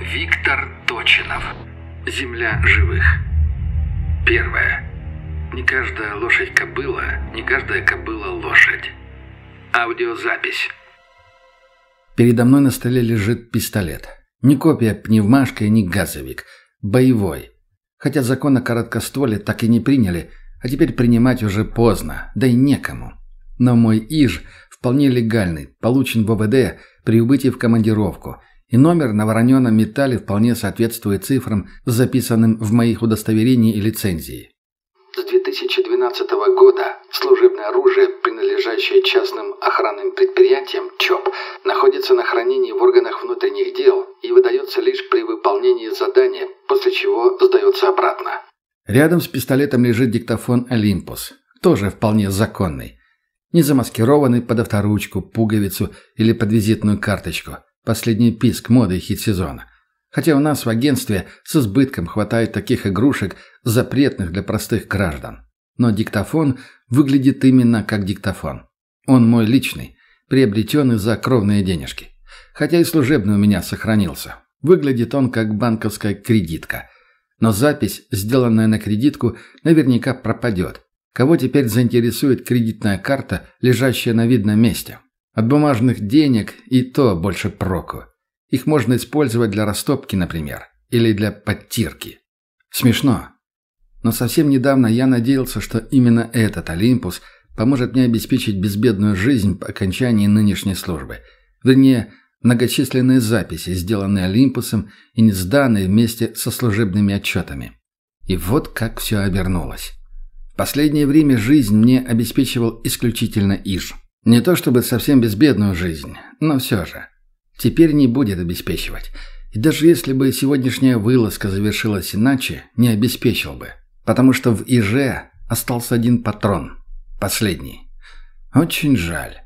Виктор Точинов. Земля живых. Первое. Не каждая лошадь кобыла, не каждая кобыла лошадь. Аудиозапись. Передо мной на столе лежит пистолет. Не копия пневмашка и не газовик. Боевой. Хотя закон о короткостволе так и не приняли, а теперь принимать уже поздно, да и некому. Но мой ИЖ вполне легальный, получен в ОВД при убытии в командировку, и номер на вороненом металле вполне соответствует цифрам, записанным в моих удостоверении и лицензии. С 2012 года служебное оружие, принадлежащее частным охранным предприятиям ЧОП, находится на хранении в органах внутренних дел и выдается лишь при выполнении задания, после чего сдается обратно. Рядом с пистолетом лежит диктофон «Олимпус», тоже вполне законный. Не замаскированный под авторучку, пуговицу или под визитную карточку. Последний писк моды и хит сезона. Хотя у нас в агентстве с избытком хватает таких игрушек, запретных для простых граждан. Но диктофон выглядит именно как диктофон. Он мой личный, приобретенный за кровные денежки. Хотя и служебный у меня сохранился. Выглядит он как банковская кредитка. Но запись, сделанная на кредитку, наверняка пропадет. Кого теперь заинтересует кредитная карта, лежащая на видном месте? От бумажных денег и то больше проку. Их можно использовать для растопки, например, или для подтирки. Смешно. Но совсем недавно я надеялся, что именно этот Олимпус поможет мне обеспечить безбедную жизнь по окончании нынешней службы. Вернее, многочисленные записи, сделанные Олимпусом и не сданные вместе со служебными отчетами. И вот как все обернулось. Последнее время жизнь мне обеспечивал исключительно Иж. Не то чтобы совсем безбедную жизнь, но все же. Теперь не будет обеспечивать. И даже если бы сегодняшняя вылазка завершилась иначе, не обеспечил бы. Потому что в Иже остался один патрон. Последний. Очень жаль.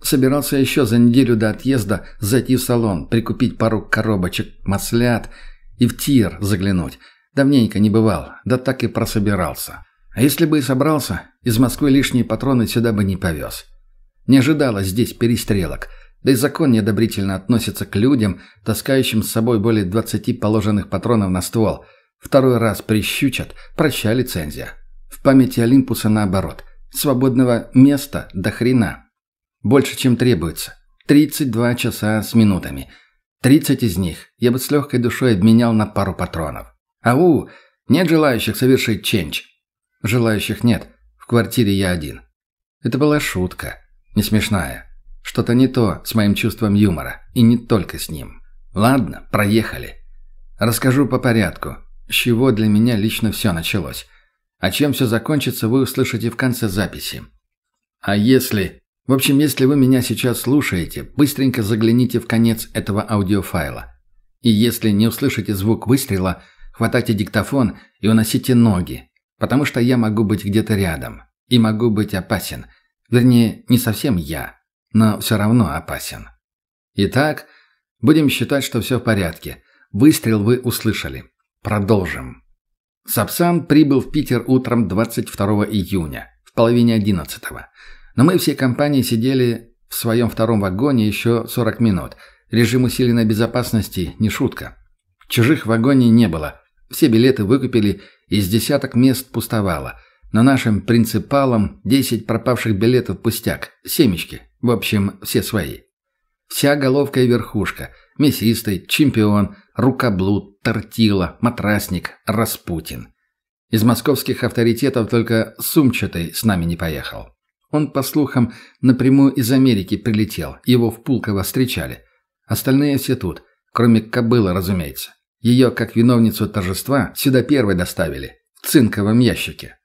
Собирался еще за неделю до отъезда зайти в салон, прикупить пару коробочек маслят и в тир заглянуть. Давненько не бывал, да так и прособирался. А если бы и собрался, из Москвы лишние патроны сюда бы не повез. Не ожидалось здесь перестрелок, да и закон неодобрительно относится к людям, таскающим с собой более 20 положенных патронов на ствол. Второй раз прищучат, прощай лицензия. В памяти Олимпуса наоборот. Свободного места до хрена. Больше, чем требуется. 32 часа с минутами. 30 из них я бы с легкой душой обменял на пару патронов. Ау, нет желающих совершить ченч. Желающих нет. В квартире я один. Это была шутка. Не смешная. Что-то не то с моим чувством юмора. И не только с ним. Ладно, проехали. Расскажу по порядку. С чего для меня лично все началось. А чем все закончится, вы услышите в конце записи. А если... В общем, если вы меня сейчас слушаете, быстренько загляните в конец этого аудиофайла. И если не услышите звук выстрела, хватайте диктофон и уносите ноги, Потому что я могу быть где-то рядом. И могу быть опасен. Вернее, не совсем я, но все равно опасен. Итак, будем считать, что все в порядке. Выстрел вы услышали. Продолжим. Сапсан прибыл в Питер утром 22 июня, в половине 11 -го. Но мы всей компанией сидели в своем втором вагоне еще 40 минут. Режим усиленной безопасности – не шутка. Чужих в вагоне не было. Все билеты выкупили из десяток мест пустовало. Но нашим принципалам десять пропавших билетов пустяк. Семечки. В общем, все свои. Вся головка и верхушка. Мясистый, чемпион, рукоблуд, тортила, матрасник, Распутин. Из московских авторитетов только Сумчатый с нами не поехал. Он, по слухам, напрямую из Америки прилетел. Его в Пулково встречали. Остальные все тут, кроме кобылы, разумеется. Ее, как виновницу торжества, сюда первой доставили, в цинковом ящике.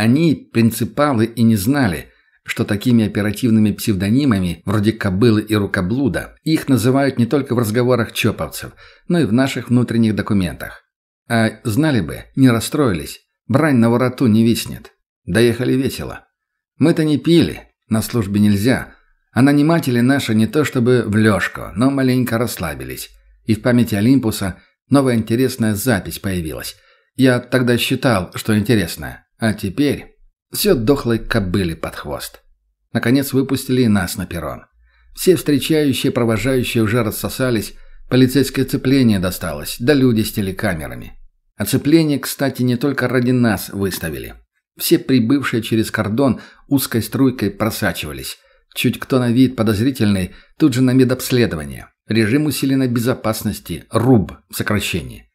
Они, принципалы, и не знали, что такими оперативными псевдонимами, вроде «кобылы» и «рукоблуда», их называют не только в разговорах чоповцев, но и в наших внутренних документах. А знали бы, не расстроились, брань на вороту не виснет. Доехали весело. Мы-то не пили, на службе нельзя, а наниматели наши не то чтобы в лёжку, но маленько расслабились. И в памяти Олимпуса – Новая интересная запись появилась. Я тогда считал, что интересная. А теперь все дохлой кобыли под хвост. Наконец выпустили и нас на перрон. Все встречающие, провожающие уже рассосались, Полицейское цепление досталось, да люди с телекамерами. Оцепление, кстати, не только ради нас выставили. Все прибывшие через кордон узкой струйкой просачивались. Чуть кто на вид подозрительный, тут же на медобследование. Режим усиленной безопасности, РУБ в сокращении.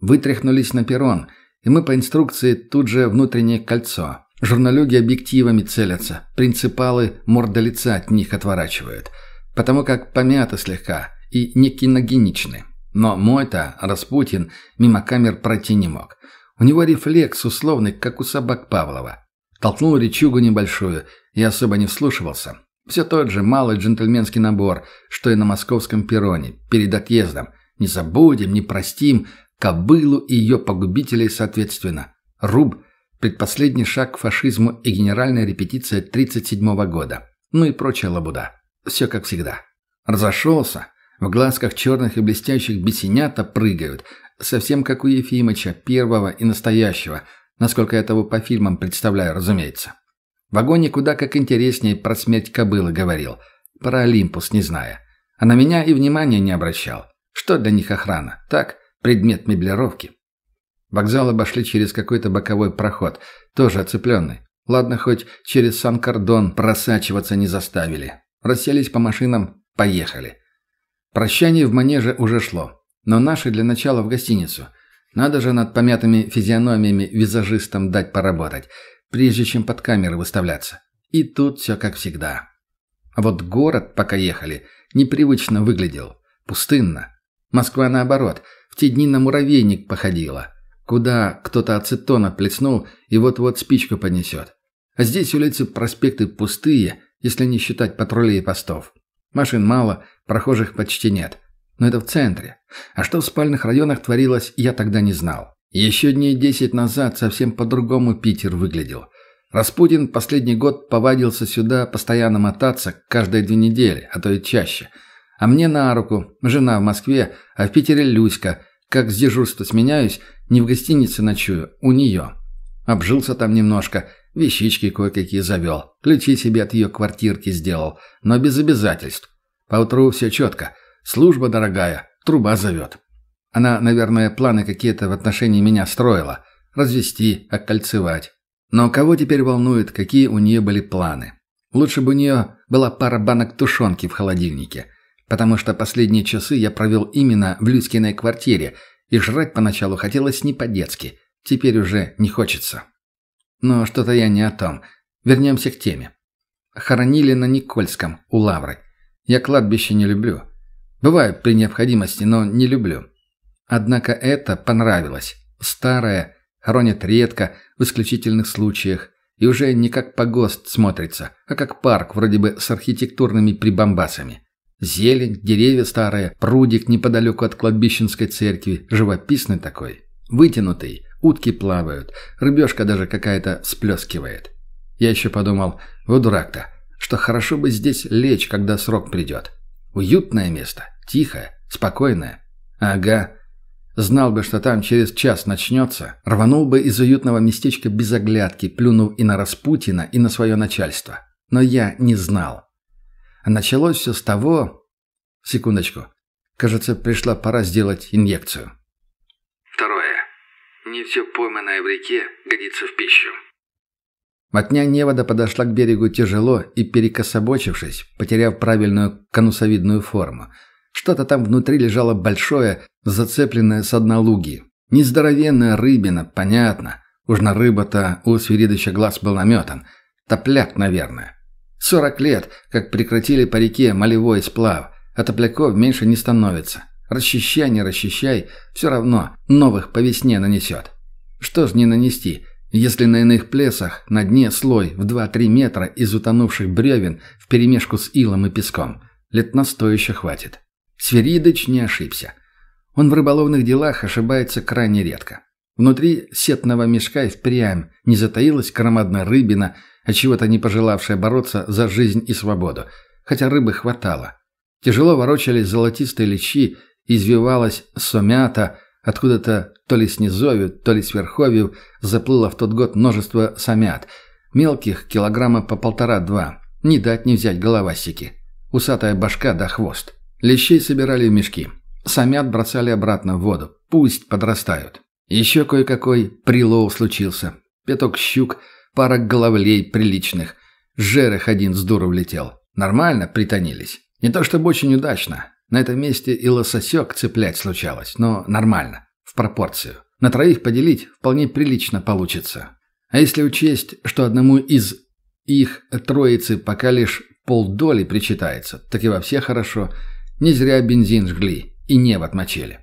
Вытряхнулись на перрон, и мы по инструкции тут же внутреннее кольцо. Журналюги объективами целятся, принципалы морда лица от них отворачивают. Потому как помято слегка и не киногеничны. Но мой-то, Распутин, мимо камер пройти не мог. У него рефлекс условный, как у собак Павлова. Толкнул речугу небольшую и особо не вслушивался. Все тот же малый джентльменский набор, что и на московском перроне, перед отъездом. Не забудем, не простим, кобылу и ее погубителей соответственно. Руб – предпоследний шаг к фашизму и генеральная репетиция 1937 года. Ну и прочая лабуда. Все как всегда. Разошелся, в глазках черных и блестящих бесенята прыгают, совсем как у Ефимыча, первого и настоящего, насколько я того по фильмам представляю, разумеется. В вагоне куда как интереснее про смерть кобылы говорил, про Олимпус не зная. А на меня и внимания не обращал. Что для них охрана? Так, предмет меблировки. Вокзал обошли через какой-то боковой проход, тоже оцепленный. Ладно, хоть через Сан-Кордон просачиваться не заставили. Расселись по машинам, поехали. Прощание в манеже уже шло. Но наши для начала в гостиницу. Надо же над помятыми физиономиями визажистам дать поработать, прежде чем под камеры выставляться. И тут все как всегда. А вот город, пока ехали, непривычно выглядел. Пустынно. Москва, наоборот, те дни на муравейник походила. Куда кто-то ацетона плеснул и вот-вот спичку понесет. А здесь улицы проспекты пустые, если не считать патрулей и постов. Машин мало, прохожих почти нет. Но это в центре. А что в спальных районах творилось, я тогда не знал. Еще дней десять назад совсем по-другому Питер выглядел. Распутин последний год повадился сюда постоянно мотаться каждые две недели, а то и чаще. А мне на руку, жена в Москве, а в Питере Люська. Как с дежурства сменяюсь, не в гостинице ночую, у нее. Обжился там немножко, вещички кое-какие завел, ключи себе от ее квартирки сделал, но без обязательств. Поутру все четко. Служба дорогая, труба зовет. Она, наверное, планы какие-то в отношении меня строила. Развести, окольцевать. Но кого теперь волнует, какие у нее были планы? Лучше бы у нее была пара банок тушенки в холодильнике. Потому что последние часы я провел именно в Люськиной квартире, и жрать поначалу хотелось не по-детски. Теперь уже не хочется. Но что-то я не о том. Вернемся к теме. Хоронили на Никольском, у Лавры. Я кладбище не люблю. Бывает при необходимости, но не люблю. Однако это понравилось. Старое, хоронят редко, в исключительных случаях. И уже не как погост смотрится, а как парк, вроде бы с архитектурными прибамбасами. Зелень, деревья старые, прудик неподалеку от кладбищенской церкви, живописный такой. Вытянутый, утки плавают, рыбешка даже какая-то всплескивает. Я еще подумал, вот дурак-то, что хорошо бы здесь лечь, когда срок придет. Уютное место, тихое, спокойное. Ага. Знал бы, что там через час начнется, рванул бы из уютного местечка без оглядки, плюнув и на Распутина, и на свое начальство. Но я не знал. Началось все с того... Секундочку. Кажется, пришла пора сделать инъекцию. Второе. Не все пойманное в реке годится в пищу. Мотня невода подошла к берегу тяжело и, перекособочившись, потеряв правильную конусовидную форму. Что-то там внутри лежало большое, зацепленное с дна луги. Нездоровенная рыбина, понятно. Уж на рыба-то у Свиридыча глаз был наметан. Топляк, наверное. Сорок лет, как прекратили по реке молевой сплав, а топляков меньше не становится. Расчищай, не расчищай, все равно новых по весне нанесет. Что ж не нанести – если на иных плесах на дне слой в 2-3 метра из утонувших бревен вперемешку с илом и песком, лет на сто еще хватит. Сверидыч не ошибся. Он в рыболовных делах ошибается крайне редко. Внутри сетного мешка и впрямь не затаилась громадная рыбина, а чего-то не пожелавшая бороться за жизнь и свободу, хотя рыбы хватало. Тяжело ворочались золотистые личи, извивалась сомята, Откуда-то то ли с низовью, то ли с верховью заплыло в тот год множество самят. Мелких килограмма по полтора-два. Не дать не взять головастики. Усатая башка да хвост. Лещей собирали в мешки. Самят бросали обратно в воду. Пусть подрастают. Еще кое-какой прилов случился. Пяток щук, пара головлей приличных. Жерех один с дуру влетел. Нормально притонились. Не то чтобы очень удачно. На этом месте и лососек цеплять случалось, но нормально, в пропорцию. На троих поделить вполне прилично получится. А если учесть, что одному из их троицы пока лишь полдоли причитается, так и во все хорошо. Не зря бензин жгли и невод мочили.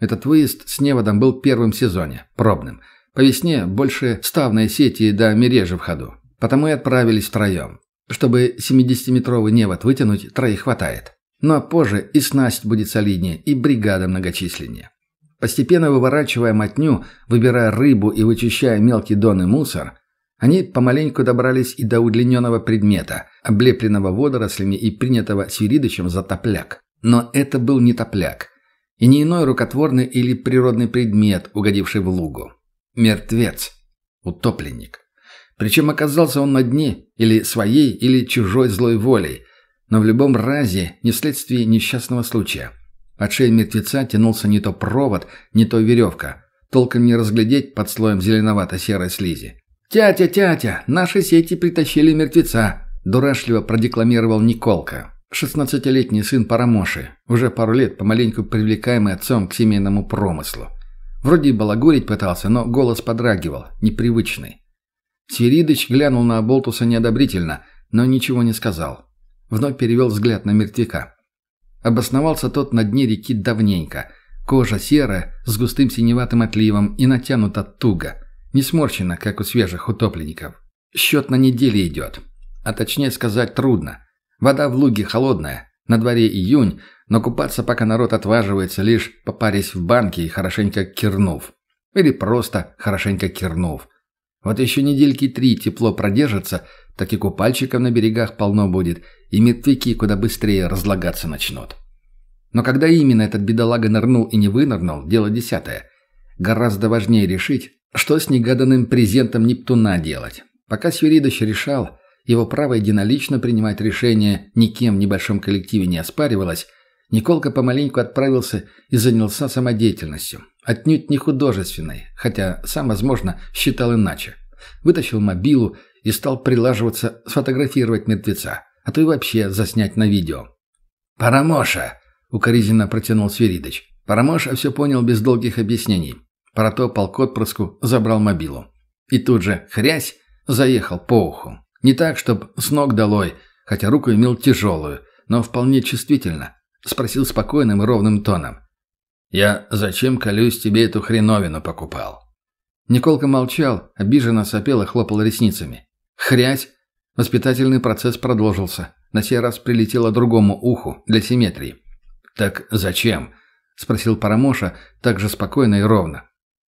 Этот выезд с неводом был в сезоне, пробным. По весне больше ставной сети до мережи в ходу. Потому и отправились втроем. Чтобы 70-метровый невод вытянуть, троих хватает. А позже и снасть будет солиднее, и бригада многочисленнее. Постепенно выворачивая мотню, выбирая рыбу и вычищая мелкий дон и мусор, они помаленьку добрались и до удлиненного предмета, облепленного водорослями и принятого Свиридычем за топляк. Но это был не топляк. И не иной рукотворный или природный предмет, угодивший в лугу. Мертвец. Утопленник. Причем оказался он на дне или своей, или чужой злой волей, но в любом разе не вследствие несчастного случая. От шеи мертвеца тянулся не то провод, не то веревка, толком не разглядеть под слоем зеленовато-серой слизи. «Тятя, тятя, наши сети притащили мертвеца», – дурашливо продекламировал Николка. Шестнадцатилетний сын Парамоши, уже пару лет помаленьку привлекаемый отцом к семейному промыслу. Вроде и балагурить пытался, но голос подрагивал, непривычный. Свиридыч глянул на Аболтуса неодобрительно, но ничего не сказал. Вновь перевел взгляд на мертвяка. Обосновался тот на дне реки давненько. Кожа серая, с густым синеватым отливом и натянута туго. Не сморщена, как у свежих утопленников. Счет на неделе идет. А точнее сказать трудно. Вода в луге холодная. На дворе июнь, но купаться пока народ отваживается, лишь попарясь в банке и хорошенько кирнув. Или просто хорошенько кирнув. Вот еще недельки три тепло продержится, так и купальщиков на берегах полно будет, и мертвяки куда быстрее разлагаться начнут. Но когда именно этот бедолага нырнул и не вынырнул, дело десятое. Гораздо важнее решить, что с негаданным презентом Нептуна делать. Пока Свиридыч решал, его право единолично принимать решения никем в небольшом коллективе не оспаривалось, Николка помаленьку отправился и занялся самодеятельностью. Отнюдь не художественной, хотя сам, возможно, считал иначе. Вытащил мобилу и стал прилаживаться сфотографировать мертвеца, а то и вообще заснять на видео. «Парамоша!» — укоризненно протянул Свиридыч. Парамоша все понял без долгих объяснений. Протопал к отпрыску, забрал мобилу. И тут же, хрясь, заехал по уху. Не так, чтоб с ног долой, хотя руку имел тяжелую, но вполне чувствительно. Спросил спокойным и ровным тоном. «Я зачем, колюсь, тебе эту хреновину покупал?» Николка молчал, обиженно сопел и хлопал ресницами. Хрясь! Воспитательный процесс продолжился. На сей раз прилетело другому уху, для симметрии. «Так зачем?» — спросил Парамоша, так же спокойно и ровно.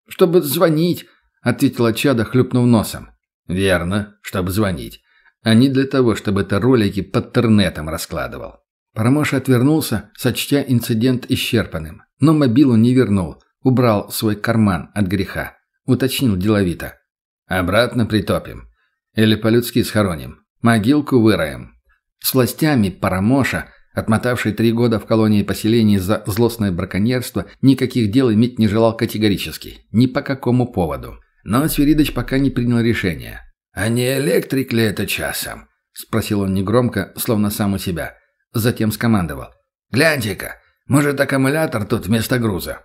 «Чтобы звонить», — ответила Чада, хлюпнув носом. «Верно, чтобы звонить. А не для того, чтобы ты ролики под интернетом раскладывал». Парамоша отвернулся, сочтя инцидент исчерпанным. Но мобилу не вернул, убрал свой карман от греха. Уточнил деловито. «Обратно притопим. Или по-людски схороним. Могилку выроем». С властями Парамоша, отмотавший три года в колонии поселений за злостное браконьерство, никаких дел иметь не желал категорически. Ни по какому поводу. Но Свиридыч пока не принял решения. «А не электрик ли это часом?» — спросил он негромко, словно сам у себя. Затем скомандовал. «Гляньте-ка, может, аккумулятор тут вместо груза?»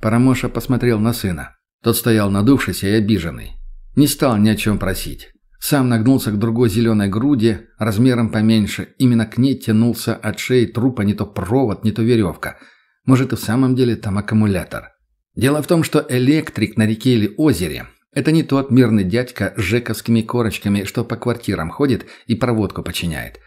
Парамоша посмотрел на сына. Тот стоял надувшийся и обиженный. Не стал ни о чем просить. Сам нагнулся к другой зеленой груди, размером поменьше. Именно к ней тянулся от шеи трупа не то провод, не то веревка. Может, и в самом деле там аккумулятор. Дело в том, что электрик на реке или озере – это не тот мирный дядька с жековскими корочками, что по квартирам ходит и проводку починяет.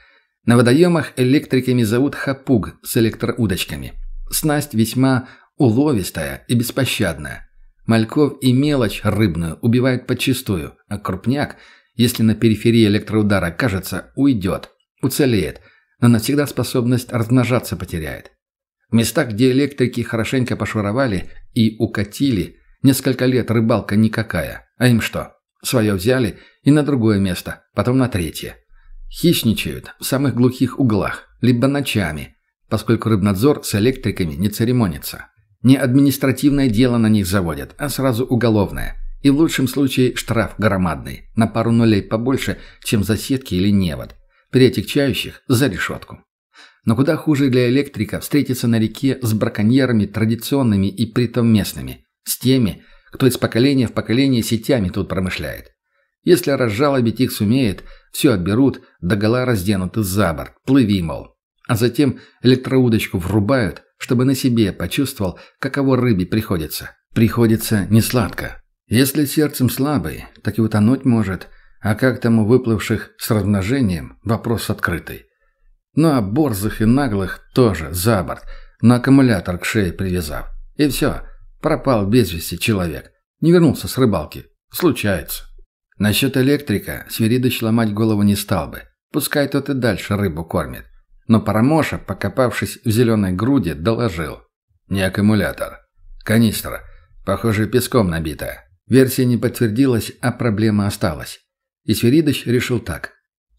На водоемах электриками зовут хапуг с электроудочками. Снасть весьма уловистая и беспощадная. Мальков и мелочь рыбную убивают подчистую, а крупняк, если на периферии электроудара кажется, уйдет, уцелеет, но навсегда способность размножаться потеряет. В местах, где электрики хорошенько пошуровали и укатили, несколько лет рыбалка никакая. А им что? Свое взяли и на другое место, потом на третье. Хищничают в самых глухих углах, либо ночами. поскольку рыбнадзор с электриками не церемонится. Не административное дело на них заводят, а сразу уголовное. И в лучшем случае штраф громадный, на пару нулей побольше, чем за сетки или невод. При этих чающих за решетку. Но куда хуже для электрика встретиться на реке с браконьерами традиционными и притом местными. С теми, кто из поколения в поколение сетями тут промышляет. Если разжалобить их сумеет, все отберут, догола разденут и за борт, плыви, мол. А затем электроудочку врубают, чтобы на себе почувствовал, каково рыбе приходится. Приходится не сладко. Если сердцем слабый, так и утонуть может, а как там у выплывших с размножением, вопрос открытый. Ну а борзых и наглых тоже за борт, на аккумулятор к шее привязав. И все, пропал без вести человек. Не вернулся с рыбалки. Случается. Насчет электрика Свиридыч ломать голову не стал бы. Пускай тот и дальше рыбу кормит. Но Парамоша, покопавшись в зеленой груди, доложил. Не аккумулятор. Канистра. Похоже, песком набитая. Версия не подтвердилась, а проблема осталась. И Свиридыч решил так.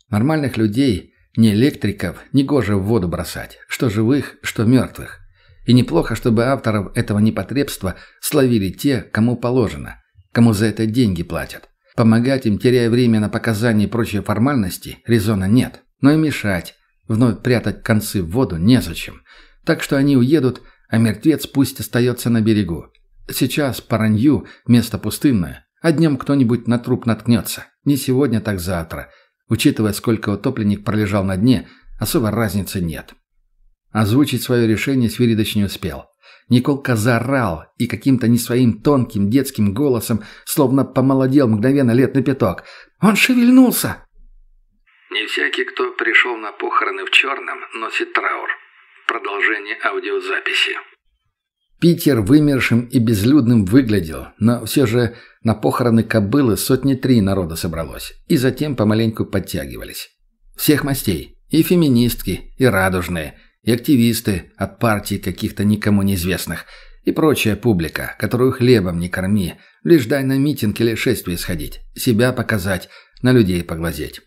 Нормальных людей, не электриков, не гоже в воду бросать. Что живых, что мертвых. И неплохо, чтобы авторов этого непотребства словили те, кому положено. Кому за это деньги платят. Помогать им, теряя время на показания и прочие формальности, резона нет. Но и мешать, вновь прятать концы в воду незачем. Так что они уедут, а мертвец пусть остается на берегу. Сейчас по ранью место пустынное, а днем кто-нибудь на труп наткнется. Не сегодня, так завтра. Учитывая, сколько утопленник пролежал на дне, особо разницы нет. Озвучить свое решение Свиридыч не успел. Николка заорал и каким-то не своим тонким детским голосом, словно помолодел мгновенно лет на пяток. «Он шевельнулся!» Не всякий, кто пришел на похороны в черном, носит траур. Продолжение аудиозаписи. Питер вымершим и безлюдным выглядел, но все же на похороны кобылы сотни три народа собралось, и затем помаленьку подтягивались. Всех мастей, и феминистки, и радужные – и активисты от партий каких-то никому неизвестных, и прочая публика, которую хлебом не корми, лишь дай на митинг или шествие сходить, себя показать, на людей поглазеть.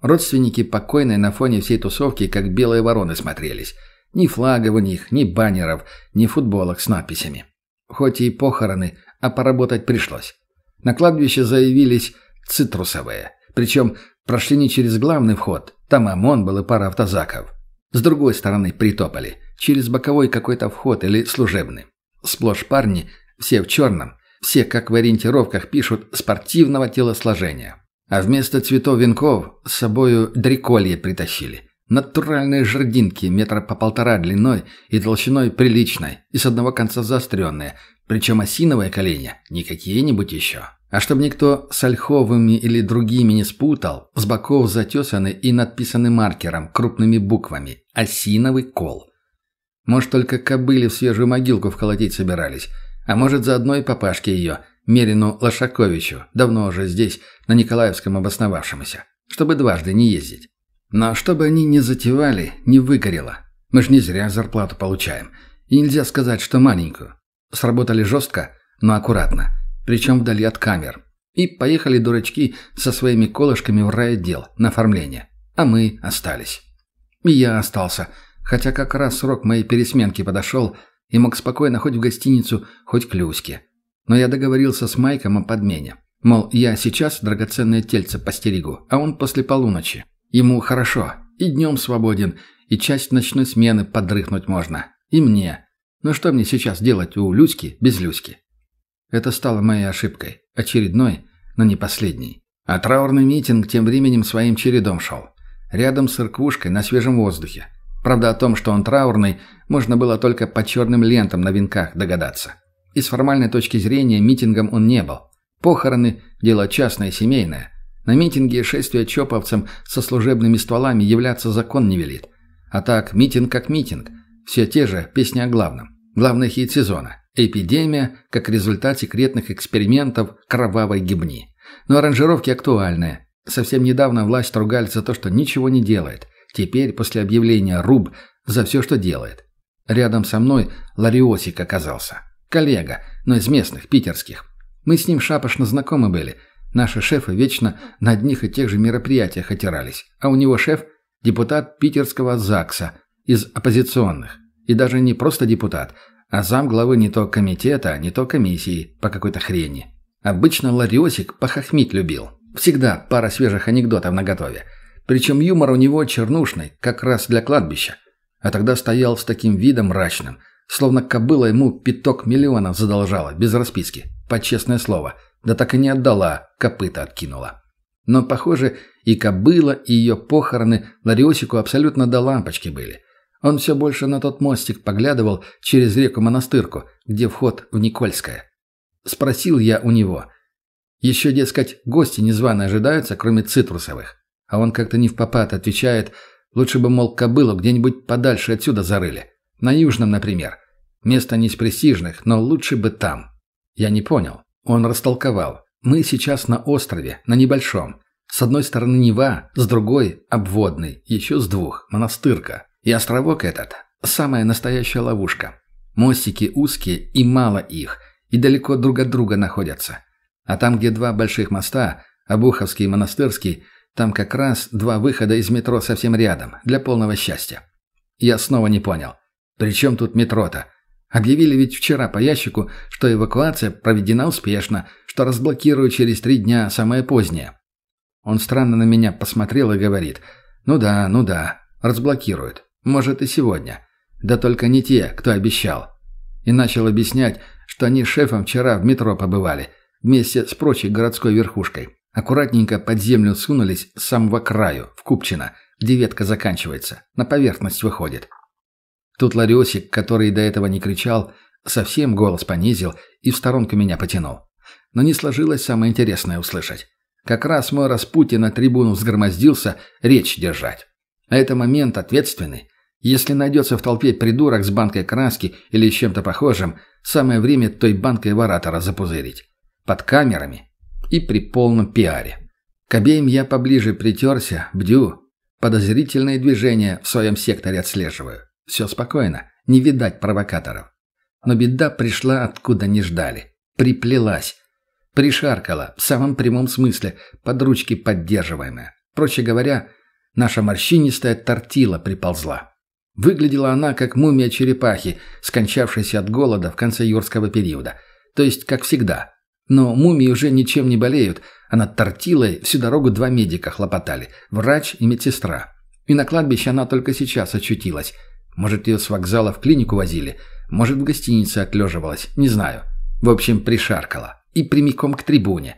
Родственники покойной на фоне всей тусовки как белые вороны смотрелись. Ни флагов у них, ни баннеров, ни футболок с надписями. Хоть и похороны, а поработать пришлось. На кладбище заявились цитрусовые. Причем прошли не через главный вход, там ОМОН был и пара автозаков. С другой стороны притопали, через боковой какой-то вход или служебный. Сплошь парни, все в черном, все, как в ориентировках пишут, спортивного телосложения. А вместо цветов венков с собою дреколье притащили. Натуральные жердинки метра по полтора длиной и толщиной приличной, и с одного конца заостренные, причем осиновые коленя, не какие-нибудь еще. А чтобы никто с ольховыми или другими не спутал, с боков затесаны и надписаны маркером, крупными буквами «Осиновый кол». Может, только кобыли в свежую могилку вколотить собирались, а может, заодно и папашке ее, Мерину Лошаковичу, давно уже здесь, на Николаевском обосновавшемуся, чтобы дважды не ездить. Но чтобы они не затевали, не выгорело. Мы ж не зря зарплату получаем. И нельзя сказать, что маленькую. Сработали жестко, но аккуратно причем вдали от камер. И поехали дурачки со своими колышками в райотдел на оформление. А мы остались. И я остался, хотя как раз срок моей пересменки подошел и мог спокойно хоть в гостиницу, хоть к Люське. Но я договорился с Майком о подмене. Мол, я сейчас драгоценное тельце постерегу, а он после полуночи. Ему хорошо, и днем свободен, и часть ночной смены подрыхнуть можно. И мне. Но что мне сейчас делать у Люськи без Люськи? Это стало моей ошибкой. Очередной, но не последней. А траурный митинг тем временем своим чередом шел. Рядом с церквушкой на свежем воздухе. Правда, о том, что он траурный, можно было только по черным лентам на венках догадаться. И с формальной точки зрения митингом он не был. Похороны – дело частное и семейное. На митинге шествие чоповцам со служебными стволами являться закон не велит. А так, митинг как митинг. Все те же песни о главном. Главный хит сезона. Эпидемия как результат секретных экспериментов кровавой гибни. Но аранжировки актуальные. Совсем недавно власть ругали за то, что ничего не делает. Теперь, после объявления РУБ, за все, что делает. Рядом со мной Лариосик оказался. Коллега, но из местных, питерских. Мы с ним шапошно знакомы были. Наши шефы вечно на одних и тех же мероприятиях отирались. А у него шеф – депутат питерского ЗАГСа. из оппозиционных. И даже не просто депутат, а зам главы не то комитета, не то комиссии по какой-то хрени. Обычно Лариосик похохмить любил. Всегда пара свежих анекдотов наготове. Причем юмор у него чернушный, как раз для кладбища. А тогда стоял с таким видом мрачным, словно кобыла ему пяток миллионов задолжала, без расписки, под честное слово. Да так и не отдала, копыта откинула. Но, похоже, и кобыла, и ее похороны Лариосику абсолютно до лампочки были. Он все больше на тот мостик поглядывал через реку Монастырку, где вход в Никольское. Спросил я у него. Еще, дескать, гости незваные ожидаются, кроме цитрусовых. А он как-то не в попад отвечает, лучше бы, мол, кобылу где-нибудь подальше отсюда зарыли. На Южном, например. Место не из престижных, но лучше бы там. Я не понял. Он растолковал. Мы сейчас на острове, на небольшом. С одной стороны Нева, с другой – обводный, еще с двух – монастырка. И островок этот – самая настоящая ловушка. Мостики узкие и мало их, и далеко друг от друга находятся. А там, где два больших моста, Обуховский и Монастырский, там как раз два выхода из метро совсем рядом, для полного счастья. Я снова не понял. При чем тут метро-то? Объявили ведь вчера по ящику, что эвакуация проведена успешно, что разблокируют через три дня, самое позднее. Он странно на меня посмотрел и говорит, «Ну да, ну да, разблокируют. Может и сегодня. Да только не те, кто обещал». И начал объяснять, что они с шефом вчера в метро побывали, вместе с прочей городской верхушкой. Аккуратненько под землю сунулись с самого краю, в Купчино, где ветка заканчивается, на поверхность выходит. Тут Ларисик, который до этого не кричал, совсем голос понизил и в сторонку меня потянул. Но не сложилось самое интересное услышать. Как раз мой Распутин на трибуну взгромоздился речь держать. А это момент ответственный. Если найдется в толпе придурок с банкой краски или с чем-то похожим, самое время той банкой варатора запузырить. Под камерами и при полном пиаре. К обеим я поближе притерся, бдю. Подозрительные движения в своем секторе отслеживаю. Все спокойно, не видать провокаторов. Но беда пришла откуда не ждали. Приплелась. Пришаркала, в самом прямом смысле, под ручки поддерживаемая. Проще говоря, наша морщинистая тортила приползла. Выглядела она как мумия черепахи, скончавшейся от голода в конце юрского периода. То есть, как всегда. Но мумии уже ничем не болеют, а над тортилой всю дорогу два медика хлопотали – врач и медсестра. И на кладбище она только сейчас очутилась – может, ее с вокзала в клинику возили, может, в гостинице отлеживалась, не знаю. В общем, пришаркала. И прямиком к трибуне.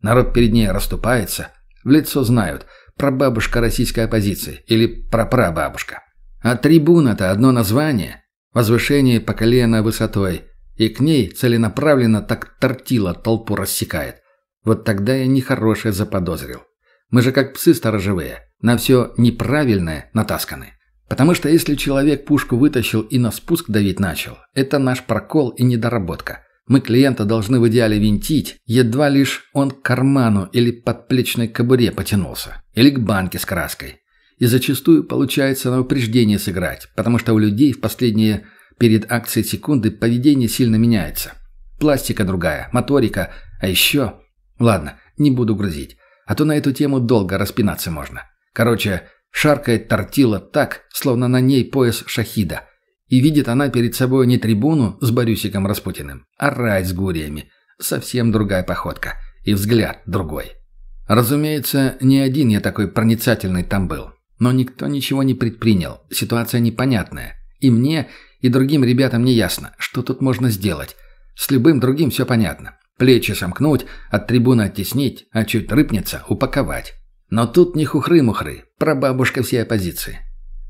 Народ перед ней расступается. В лицо знают. Прабабушка российской оппозиции. Или прапрабабушка. А трибуна-то одно название. Возвышение по колено высотой. И к ней целенаправленно так тортила толпу рассекает. Вот тогда я нехорошее заподозрил. Мы же как псы сторожевые. На все неправильное натасканы. Потому что если человек пушку вытащил и на спуск давить начал, это наш прокол и недоработка. Мы клиента должны в идеале винтить, едва лишь он к карману или подплечной кобуре потянулся. Или к банке с краской. И зачастую получается на упреждение сыграть, потому что у людей в последние перед акцией секунды поведение сильно меняется. Пластика другая, моторика, а еще... Ладно, не буду грузить, а то на эту тему долго распинаться можно. Короче, Шаркает тортила так, словно на ней пояс шахида. И видит она перед собой не трибуну с Борюсиком Распутиным, а рай с гуриями. Совсем другая походка. И взгляд другой. Разумеется, не один я такой проницательный там был. Но никто ничего не предпринял. Ситуация непонятная. И мне, и другим ребятам не ясно, что тут можно сделать. С любым другим все понятно. Плечи сомкнуть, от трибуны оттеснить, а чуть рыпнется – упаковать. Но тут не хухры-мухры, прабабушка всей оппозиции.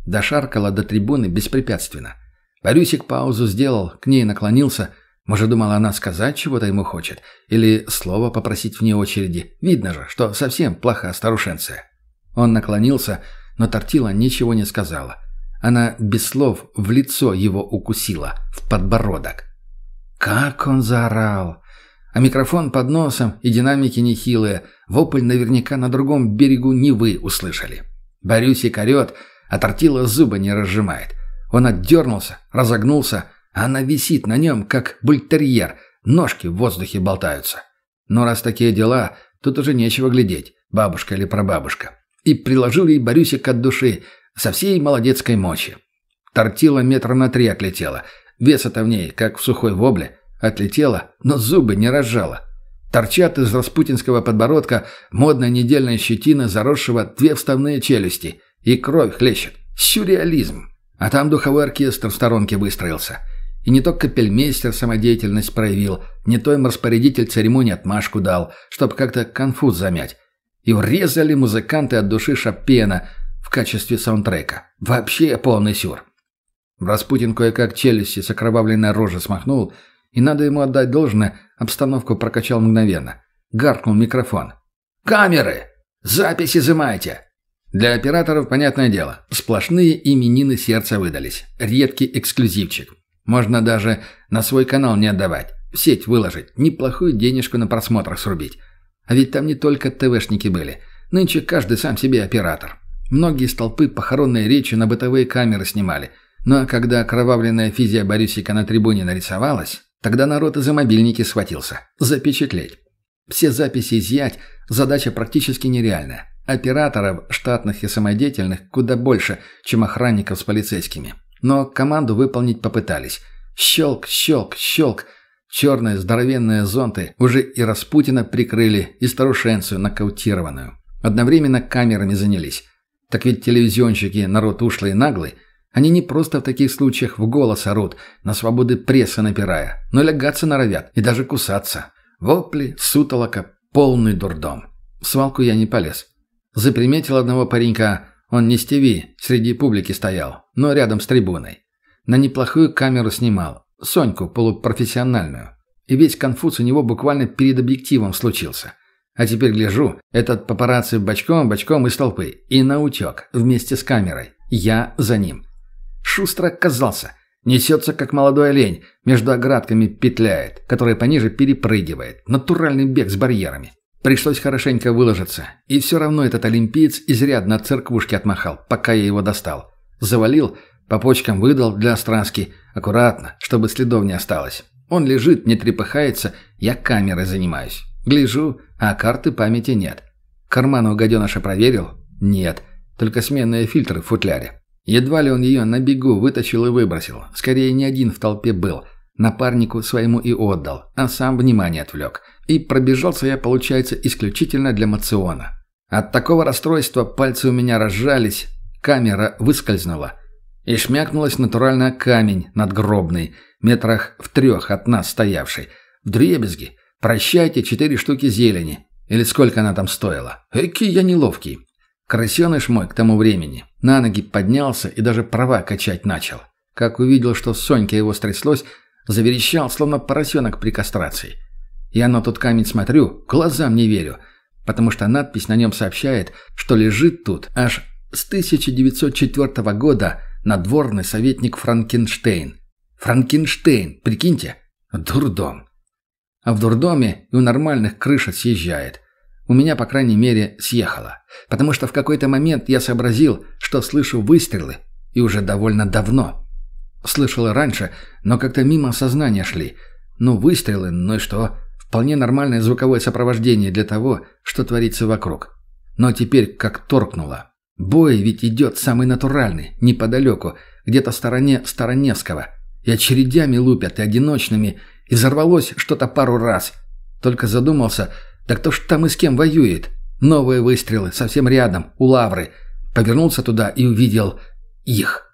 Дошаркала до трибуны беспрепятственно. Борюсик паузу сделал, к ней наклонился. Может, думала она сказать чего-то ему хочет? Или слово попросить вне очереди? Видно же, что совсем плохая старушенция. Он наклонился, но Тортила ничего не сказала. Она без слов в лицо его укусила, в подбородок. Как он заорал! А микрофон под носом и динамики нехилые. Вопль наверняка на другом берегу не вы услышали. Борюсик орет, а тортила зубы не разжимает. Он отдернулся, разогнулся, она висит на нем, как бультерьер. Ножки в воздухе болтаются. Но раз такие дела, тут уже нечего глядеть, бабушка или прабабушка. И приложил ей Борюсик от души, со всей молодецкой мочи. Тортила метра на три отлетела. Веса-то в ней, как в сухой вобле. Отлетела, но зубы не разжала. Торчат из распутинского подбородка модная недельная щетина, заросшего две вставные челюсти. И кровь хлещет. Сюрреализм. А там духовой оркестр в сторонке выстроился. И не только капельмейстер самодеятельность проявил, не то им распорядитель церемонии отмашку дал, чтобы как-то конфуз замять. И врезали музыканты от души Шопена в качестве саундтрека. Вообще полный сюр. Распутин кое-как челюсти с окровавленной рожи смахнул, и надо ему отдать должное, обстановку прокачал мгновенно. Гаркнул микрофон. «Камеры! Запись изымайте!» Для операторов, понятное дело, сплошные именины сердца выдались. Редкий эксклюзивчик. Можно даже на свой канал не отдавать. В сеть выложить. Неплохую денежку на просмотрах срубить. А ведь там не только ТВшники были. Нынче каждый сам себе оператор. Многие из толпы похоронные речи на бытовые камеры снимали. Ну а когда окровавленная физия Борисика на трибуне нарисовалась, тогда народ и за мобильники схватился. Запечатлеть. Все записи изъять – задача практически нереальная. Операторов, штатных и самодеятельных, куда больше, чем охранников с полицейскими. Но команду выполнить попытались. Щелк, щелк, щелк. Черные здоровенные зонты уже и Распутина прикрыли, и старушенцию нокаутированную. Одновременно камерами занялись. Так ведь телевизионщики, народ ушлый и наглый, они не просто в таких случаях в голос орут, на свободы прессы напирая, но лягаться норовят и даже кусаться. Вопли, сутолока, полный дурдом. В свалку я не полез. Заприметил одного паренька, он не с ТВ, среди публики стоял, но рядом с трибуной. На неплохую камеру снимал, Соньку полупрофессиональную. И весь конфуз у него буквально перед объективом случился. А теперь гляжу, этот папарацци бочком-бочком из толпы. И наутек, вместе с камерой. Я за ним. Шустро оказался. Несется, как молодой олень, между оградками петляет, которая пониже перепрыгивает. Натуральный бег с барьерами. Пришлось хорошенько выложиться. И все равно этот олимпиец изрядно от церквушки отмахал, пока я его достал. Завалил, по почкам выдал для страски. Аккуратно, чтобы следов не осталось. Он лежит, не трепыхается, я камерой занимаюсь. Гляжу, а карты памяти нет. Карман у гаденыша проверил? Нет. Только сменные фильтры в футляре. Едва ли он ее на бегу вытащил и выбросил. Скорее, не один в толпе был. Напарнику своему и отдал, а сам внимание отвлек. И пробежался я, получается, исключительно для мациона. От такого расстройства пальцы у меня разжались, камера выскользнула. И шмякнулась натурально камень надгробный, метрах в трех от нас стоявший. В дребезги. Прощайте четыре штуки зелени. Или сколько она там стоила. Эки я неловкий. Крысеныш мой к тому времени на ноги поднялся и даже права качать начал. Как увидел, что Сонька его стряслось, заверещал, словно поросенок при кастрации. Я на тот камень смотрю, глазам не верю, потому что надпись на нем сообщает, что лежит тут аж с 1904 года надворный советник Франкенштейн. Франкенштейн, прикиньте, дурдом. А в дурдоме и у нормальных крыша съезжает. У меня, по крайней мере, съехала. Потому что в какой-то момент я сообразил, что слышу выстрелы. И уже довольно давно. Слышал раньше, но как-то мимо сознания шли. Ну, выстрелы, ну и что? Вполне нормальное звуковое сопровождение для того, что творится вокруг. Но теперь как торкнуло. Бой ведь идет самый натуральный, неподалеку, где-то в стороне Староневского. И очередями лупят, и одиночными, и взорвалось что-то пару раз. Только задумался, да кто ж там и с кем воюет? Новые выстрелы, совсем рядом, у лавры. Повернулся туда и увидел их.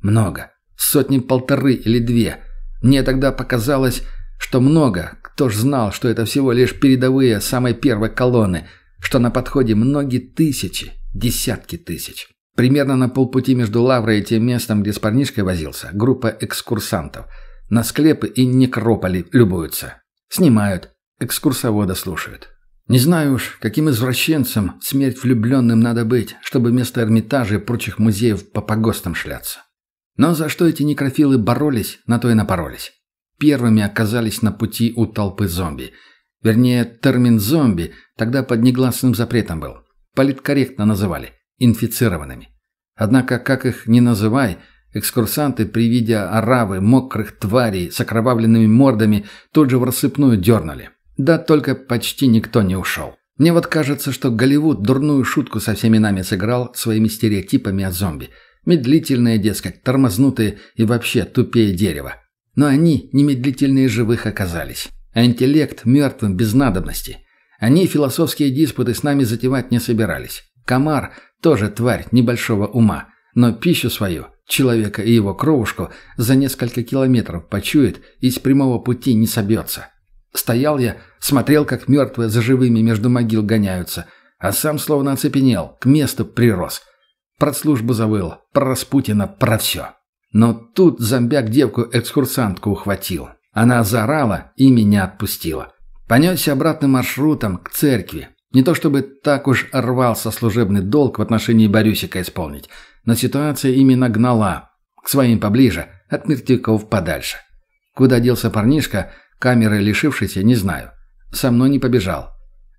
Много. Сотни-полторы или две. Мне тогда показалось, что много. Кто ж знал, что это всего лишь передовые самой первой колонны, что на подходе многие тысячи, десятки тысяч. Примерно на полпути между Лаврой и тем местом, где с парнишкой возился, группа экскурсантов. На склепы и некрополи любуются. Снимают, экскурсовода слушают. Не знаю уж, каким извращенцем смерть влюбленным надо быть, чтобы вместо Эрмитажа и прочих музеев по погостам шляться. Но за что эти некрофилы боролись, на то и напоролись. Первыми оказались на пути у толпы зомби. Вернее, термин «зомби» тогда под негласным запретом был. Политкорректно называли – инфицированными. Однако, как их ни называй, экскурсанты при виде оравы мокрых тварей с окровавленными мордами тут же в рассыпную дернули. Да только почти никто не ушел. Мне вот кажется, что Голливуд дурную шутку со всеми нами сыграл своими стереотипами о зомби. Медлительные, дескать, тормознутые и вообще тупее дерева. Но они немедлительнее живых оказались. А интеллект мертвым без надобности. Они философские диспуты с нами затевать не собирались. Комар тоже тварь небольшого ума, но пищу свою, человека и его кровушку, за несколько километров почует и с прямого пути не собьется. Стоял я, смотрел, как мертвые за живыми между могил гоняются, а сам словно оцепенел, к месту прирос. Про службу завыл, про Распутина, про все. Но тут зомбяк девку-экскурсантку ухватил. Она заорала и меня отпустила. Понесся обратным маршрутом к церкви, не то чтобы так уж рвался служебный долг в отношении Борюсика исполнить, но ситуация именно гнала. К своим поближе, от мертвяков подальше. Куда делся парнишка, камеры лишившийся, не знаю. Со мной не побежал.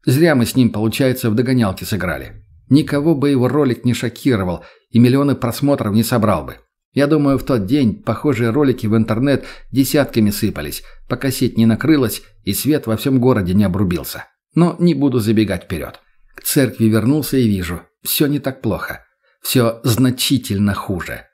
Зря мы с ним, получается, в догонялки сыграли. Никого бы его ролик не шокировал и миллионы просмотров не собрал бы. Я думаю, в тот день похожие ролики в интернет десятками сыпались, пока сеть не накрылась и свет во всем городе не обрубился. Но не буду забегать вперед. К церкви вернулся и вижу, все не так плохо. Все значительно хуже.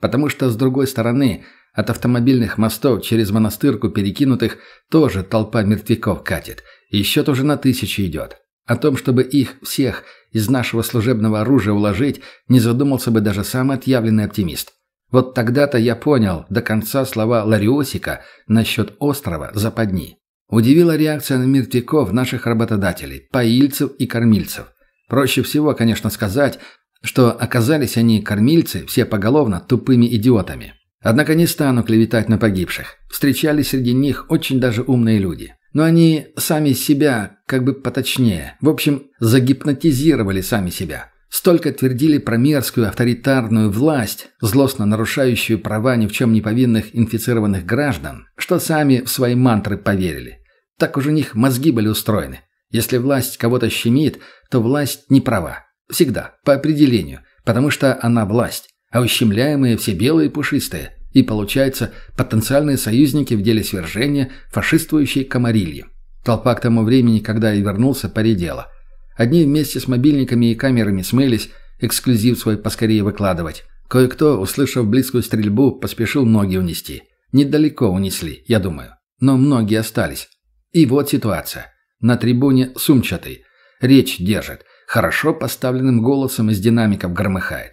Потому что, с другой стороны, от автомобильных мостов через монастырку перекинутых тоже толпа мертвяков катит. И счет уже на тысячи идет. О том, чтобы их всех из нашего служебного оружия уложить, не задумался бы даже самый отъявленный оптимист. Вот тогда-то я понял до конца слова Лариосика насчет острова западни. Удивила реакция на мертвяков наших работодателей, поильцев и кормильцев. Проще всего, конечно, сказать, что оказались они, кормильцы, все поголовно тупыми идиотами. Однако не стану клеветать на погибших. Встречались среди них очень даже умные люди. Но они сами себя, как бы поточнее, в общем, загипнотизировали сами себя. Столько твердили про мерзкую авторитарную власть, злостно нарушающую права ни в чем не повинных инфицированных граждан, что сами в свои мантры поверили. Так уж у них мозги были устроены. Если власть кого-то щемит, то власть не права. Всегда, по определению, потому что она власть, а ущемляемые все белые и пушистые. И, получается, потенциальные союзники в деле свержения фашистующей комарильи. Толпа к тому времени, когда я вернулся, поредела. Одни вместе с мобильниками и камерами смылись, эксклюзив свой поскорее выкладывать. Кое-кто, услышав близкую стрельбу, поспешил ноги унести. Недалеко унесли, я думаю. Но многие остались. И вот ситуация. На трибуне сумчатый. Речь держит. Хорошо поставленным голосом из динамиков громыхает.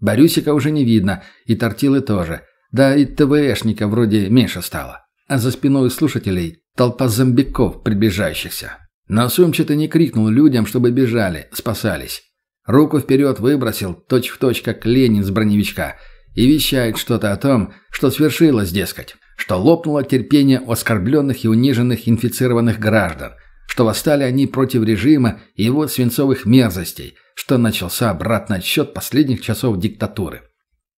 Борюсика уже не видно, и тортилы тоже. Да и ТВшника вроде меньше стало. А за спиной слушателей толпа зомбиков приближающихся. Но сумчатый не крикнул людям, чтобы бежали, спасались. Руку вперед выбросил, точь-в-точь, точь, как Ленин с броневичка, и вещает что-то о том, что свершилось, дескать что лопнуло терпение оскорбленных и униженных инфицированных граждан, что восстали они против режима и его свинцовых мерзостей, что начался обратный отсчет последних часов диктатуры.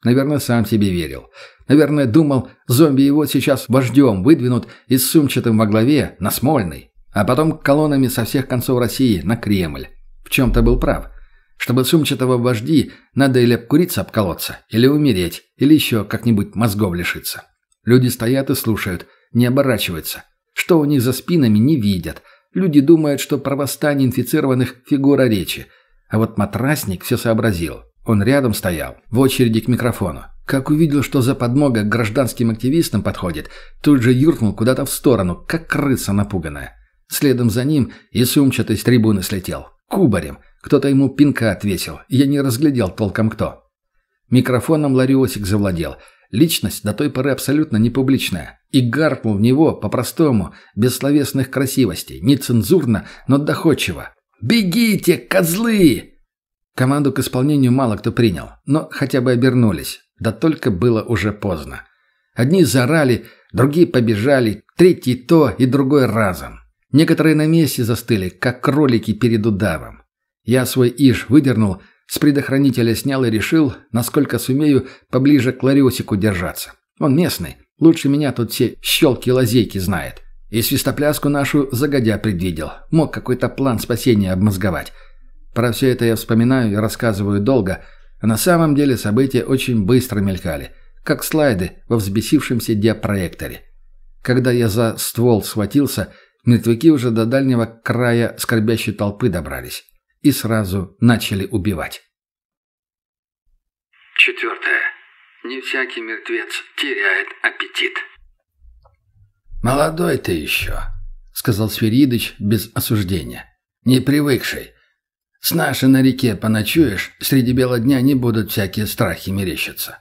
Наверное, сам себе верил. Наверное, думал, зомби его сейчас вождем выдвинут и с сумчатым во главе на Смольный, а потом колоннами со всех концов России на Кремль. В чем-то был прав. Чтобы сумчатого вожди надо или обкуриться обколоться, или умереть, или еще как-нибудь мозгов лишиться. Люди стоят и слушают, не оборачиваются. Что у них за спинами, не видят. Люди думают, что про восстание инфицированных – фигура речи. А вот матрасник все сообразил. Он рядом стоял, в очереди к микрофону. Как увидел, что за подмога к гражданским активистам подходит, тут же юркнул куда-то в сторону, как крыса напуганная. Следом за ним и сумчатый с трибуны слетел. Кубарем. Кто-то ему пинка отвесил. Я не разглядел толком кто. Микрофоном Лариосик завладел – Личность до той поры абсолютно не публичная. И гаркнул в него по-простому, без словесных красивостей, нецензурно, но доходчиво. «Бегите, козлы!» Команду к исполнению мало кто принял, но хотя бы обернулись. Да только было уже поздно. Одни заорали, другие побежали, третий то и другой разом. Некоторые на месте застыли, как кролики перед удавом. Я свой иш выдернул с предохранителя снял и решил, насколько сумею, поближе к Лариосику держаться. Он местный, лучше меня тут все щелки-лазейки знает. И свистопляску нашу загодя предвидел. Мог какой-то план спасения обмозговать. Про все это я вспоминаю и рассказываю долго, а на самом деле события очень быстро мелькали, как слайды во взбесившемся диапроекторе. Когда я за ствол схватился, мертвяки уже до дальнего края скорбящей толпы добрались и сразу начали убивать. Четвертое. Не всякий мертвец теряет аппетит. «Молодой ты еще», — сказал Сверидыч без осуждения. «Не привыкший. С нашей на реке поночуешь, среди бела дня не будут всякие страхи мерещиться».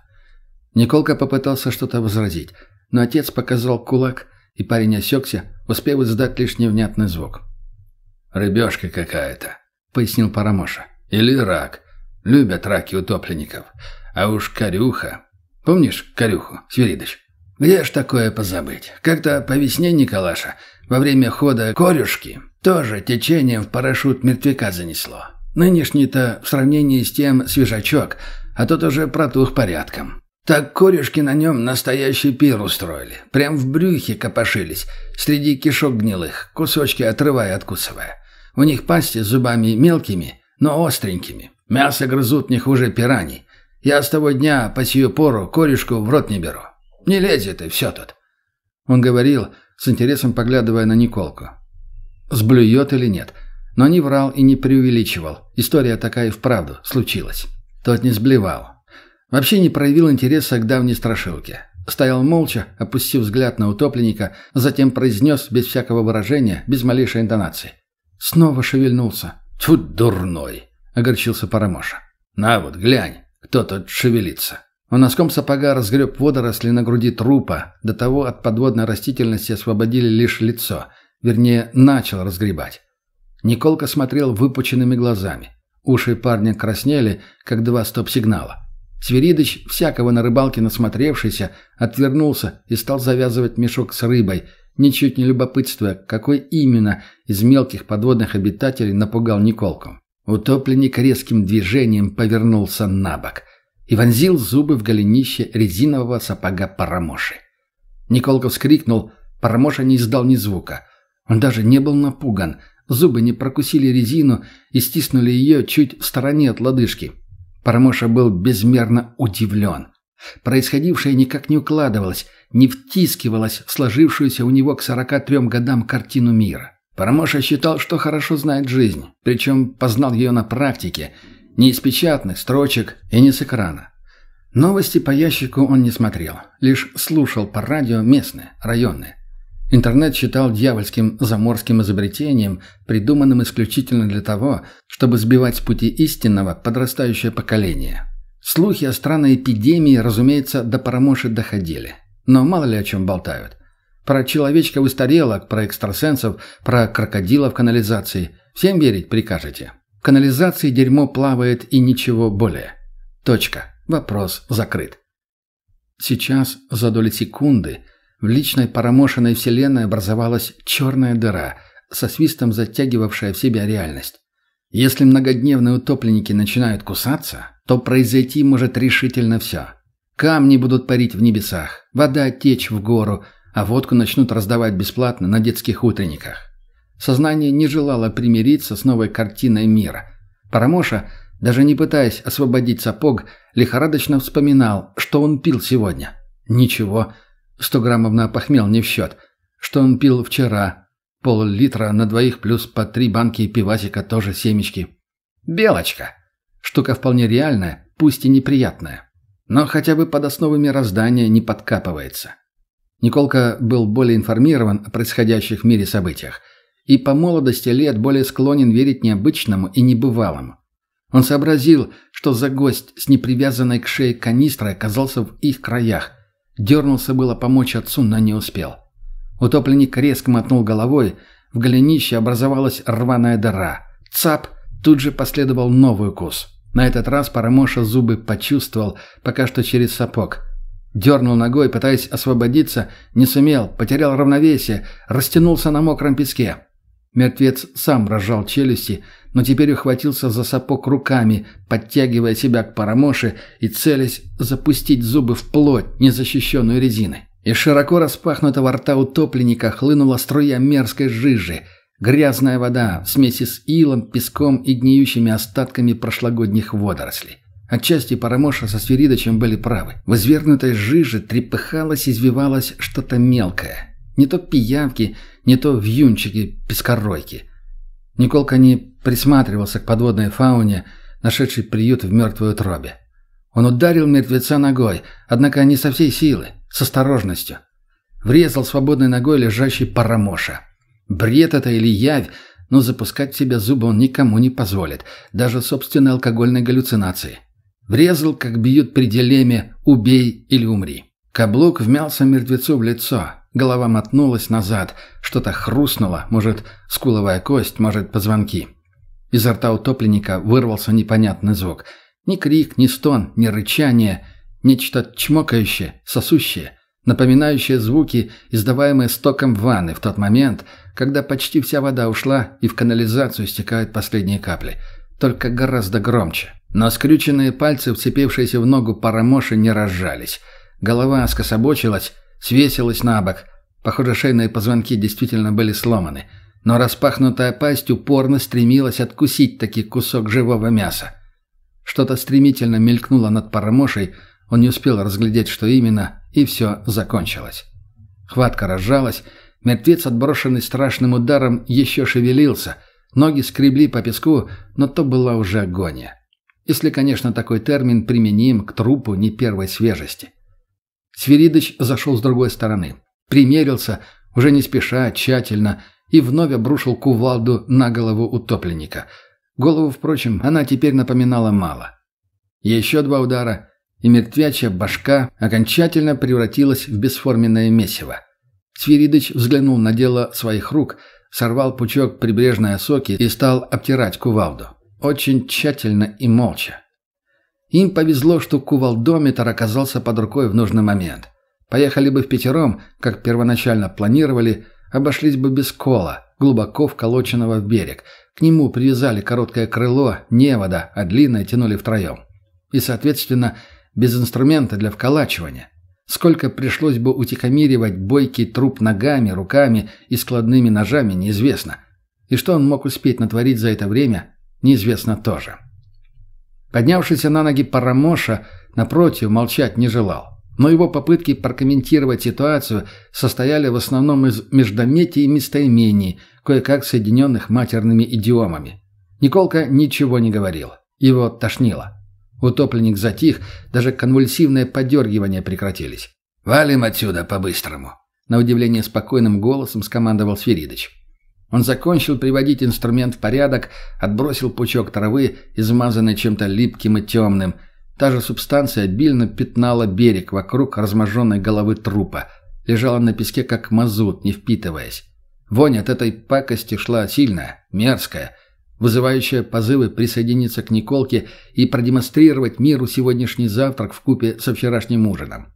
Николка попытался что-то возразить, но отец показал кулак, и парень осекся, успев издать лишь невнятный звук. «Рыбешка какая-то», — пояснил Парамоша. «Или рак. Любят раки утопленников. А уж корюха. Помнишь корюху, Свиридыч? Где ж такое позабыть? Как-то по весне Николаша, во время хода корюшки, тоже течением в парашют мертвяка занесло. Нынешний-то в сравнении с тем свежачок, а тот уже протух порядком. Так корюшки на нем настоящий пир устроили. Прям в брюхе копошились, среди кишок гнилых, кусочки отрывая откусывая. У них пасти зубами мелкими, но остренькими. Мясо грызут не хуже пираний. Я с того дня по сию пору корешку в рот не беру. Не лезет и все тут». Он говорил, с интересом поглядывая на Николку. Сблюет или нет. Но не врал и не преувеличивал. История такая и вправду случилась. Тот не сблевал. Вообще не проявил интереса к давней страшилке. Стоял молча, опустив взгляд на утопленника, затем произнес без всякого выражения, без малейшей интонации. Снова шевельнулся. «Тут дурной!» — огорчился Парамоша. «На вот, глянь!» Кто тут шевелится? Он носком сапога разгреб водоросли на груди трупа. До того от подводной растительности освободили лишь лицо. Вернее, начал разгребать. Николка смотрел выпученными глазами. Уши парня краснели, как два стоп-сигнала. Свиридыч, всякого на рыбалке насмотревшийся, отвернулся и стал завязывать мешок с рыбой, ничуть не любопытствуя, какой именно из мелких подводных обитателей напугал Николку. Утопленник резким движением повернулся на бок и вонзил зубы в голенище резинового сапога Парамоши. Николка вскрикнул, Парамоша не издал ни звука. Он даже не был напуган, зубы не прокусили резину и стиснули ее чуть в стороне от лодыжки. Парамоша был безмерно удивлен. Происходившее никак не укладывалось, не втискивалось в сложившуюся у него к 43 годам картину мира. Парамоша считал, что хорошо знает жизнь, причем познал ее на практике, не из печатных строчек и не с экрана. Новости по ящику он не смотрел, лишь слушал по радио местные, районные. Интернет считал дьявольским заморским изобретением, придуманным исключительно для того, чтобы сбивать с пути истинного подрастающее поколение. Слухи о странной эпидемии, разумеется, до Парамоши доходили. Но мало ли о чем болтают. Про человечка выстарелок, про экстрасенсов, про крокодила в канализации. Всем верить прикажете. В канализации дерьмо плавает и ничего более. Точка. Вопрос закрыт. Сейчас, за доли секунды, в личной парамошенной вселенной образовалась черная дыра, со свистом затягивавшая в себя реальность. Если многодневные утопленники начинают кусаться, то произойти может решительно все. Камни будут парить в небесах, вода течь в гору – а водку начнут раздавать бесплатно на детских утренниках. Сознание не желало примириться с новой картиной мира. Парамоша, даже не пытаясь освободить сапог, лихорадочно вспоминал, что он пил сегодня. Ничего, сто граммов на опохмел не в счет. Что он пил вчера. Пол-литра на двоих плюс по три банки пивасика тоже семечки. Белочка. Штука вполне реальная, пусть и неприятная. Но хотя бы под основы мироздания не подкапывается. Николка был более информирован о происходящих в мире событиях и по молодости лет более склонен верить необычному и небывалому. Он сообразил, что за гость с непривязанной к шее канистрой оказался в их краях. Дернулся было помочь отцу, но не успел. Утопленник резко мотнул головой, в голенище образовалась рваная дыра. Цап! Тут же последовал новый укус. На этот раз Парамоша зубы почувствовал, пока что через сапог – Дернул ногой, пытаясь освободиться, не сумел, потерял равновесие, растянулся на мокром песке. Мертвец сам разжал челюсти, но теперь ухватился за сапог руками, подтягивая себя к парамоше и целясь запустить зубы в плоть, незащищенную резиной. Из широко распахнутого рта утопленника хлынула струя мерзкой жижи. Грязная вода в смеси с илом, песком и гниющими остатками прошлогодних водорослей. Отчасти Парамоша со Сверидочем были правы. В извергнутой жиже трепыхалось извивалось что-то мелкое. Не то пиявки, не то вьюнчики, пескоройки. Николка не присматривался к подводной фауне, нашедшей приют в мертвой утробе. Он ударил мертвеца ногой, однако не со всей силы, с осторожностью. Врезал свободной ногой лежащий Парамоша. Бред это или явь, но запускать в себя зубы он никому не позволит, даже собственной алкогольной галлюцинации. Врезал, как бьют при дилемме «убей или умри». Каблук вмялся мертвецу в лицо, голова мотнулась назад, что-то хрустнуло, может, скуловая кость, может, позвонки. Изо рта утопленника вырвался непонятный звук. Ни крик, ни стон, ни рычание, нечто чмокающее, сосущее, напоминающее звуки, издаваемые стоком ванны в тот момент, когда почти вся вода ушла и в канализацию стекают последние капли. Только гораздо громче. Но скрюченные пальцы, вцепившиеся в ногу парамоши, не разжались. Голова скособочилась, свесилась на бок. Похоже, шейные позвонки действительно были сломаны – но распахнутая пасть упорно стремилась откусить таки кусок живого мяса. Что-то стремительно мелькнуло над парамошей, он не успел разглядеть, что именно, и все закончилось. Хватка разжалась, мертвец, отброшенный страшным ударом, еще шевелился, ноги скребли по песку, но то была уже агония. Если, конечно, такой термин применим к трупу не первой свежести. Свиридыч зашел с другой стороны. Примерился, уже не спеша, тщательно, и вновь обрушил кувалду на голову утопленника. Голову, впрочем, она теперь напоминала мало. Еще два удара, и мертвячья башка окончательно превратилась в бесформенное месиво. Свиридыч взглянул на дело своих рук, сорвал пучок прибрежной осоки и стал обтирать кувалду. Очень тщательно и молча. Им повезло, что кувалдометр оказался под рукой в нужный момент. Поехали бы в пятером, как первоначально планировали – Обошлись бы без кола, глубоко вколоченного в берег. К нему привязали короткое крыло, невода, а длинное тянули втроем. И, соответственно, без инструмента для вколачивания. Сколько пришлось бы утихомиривать бойкий труп ногами, руками и складными ножами, неизвестно. И что он мог успеть натворить за это время, неизвестно тоже. Поднявшийся на ноги Парамоша, напротив, молчать не желал. Но его попытки прокомментировать ситуацию состояли в основном из междометий и местоимений, кое-как соединенных матерными идиомами. Николка ничего не говорил. Его тошнило. Утопленник затих, даже конвульсивные подергивания прекратились. «Валим отсюда по-быстрому!» На удивление спокойным голосом скомандовал Сверидыч. Он закончил приводить инструмент в порядок, отбросил пучок травы, измазанный чем-то липким и темным, Та же субстанция обильно пятнала берег вокруг разможенной головы трупа. Лежала на песке, как мазут, не впитываясь. Вонь от этой пакости шла сильная, мерзкая, вызывающая позывы присоединиться к Николке и продемонстрировать миру сегодняшний завтрак в купе со вчерашним ужином.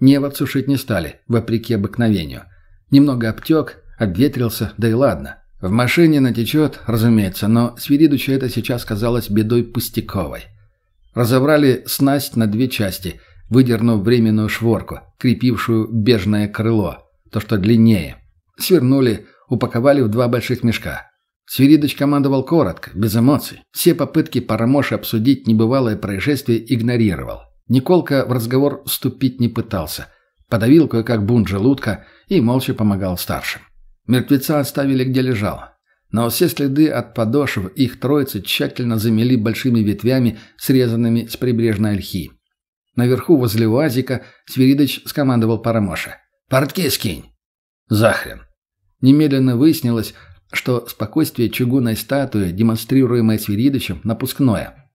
Невод сушить не стали, вопреки обыкновению. Немного обтек, обветрился, да и ладно. В машине натечет, разумеется, но Свиридучу это сейчас казалось бедой пустяковой. Разобрали снасть на две части, выдернув временную шворку, крепившую бежное крыло, то, что длиннее. Свернули, упаковали в два больших мешка. Свиридыч командовал коротко, без эмоций. Все попытки Парамоши обсудить небывалое происшествие игнорировал. Николка в разговор вступить не пытался. Подавил кое-как бунт желудка и молча помогал старшим. Мертвеца оставили где лежал. Но все следы от подошв их троицы тщательно замели большими ветвями, срезанными с прибрежной ольхи. Наверху, возле уазика, Свиридыч скомандовал Парамоша. «Портки скинь!» «Захрен!» Немедленно выяснилось, что спокойствие чугунной статуи, демонстрируемое Свиридычем, напускное.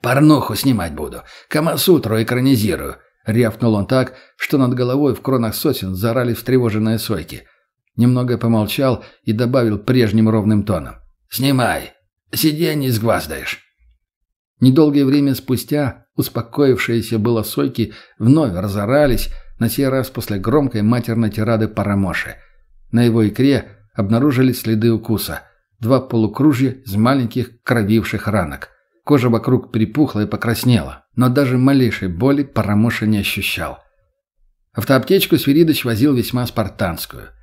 «Порнуху снимать буду. Камасутру экранизирую!» Рявкнул он так, что над головой в кронах сосен зарали встревоженные сойки. Немного помолчал и добавил прежним ровным тоном. «Снимай. Сиденье сгваздаешь». Недолгое время спустя успокоившиеся было сойки вновь разорались, на сей раз после громкой матерной тирады Парамоши. На его икре обнаружились следы укуса. Два полукружья из маленьких кровивших ранок. Кожа вокруг припухла и покраснела, но даже малейшей боли Парамоша не ощущал. Автоаптечку Свиридыч возил весьма спартанскую –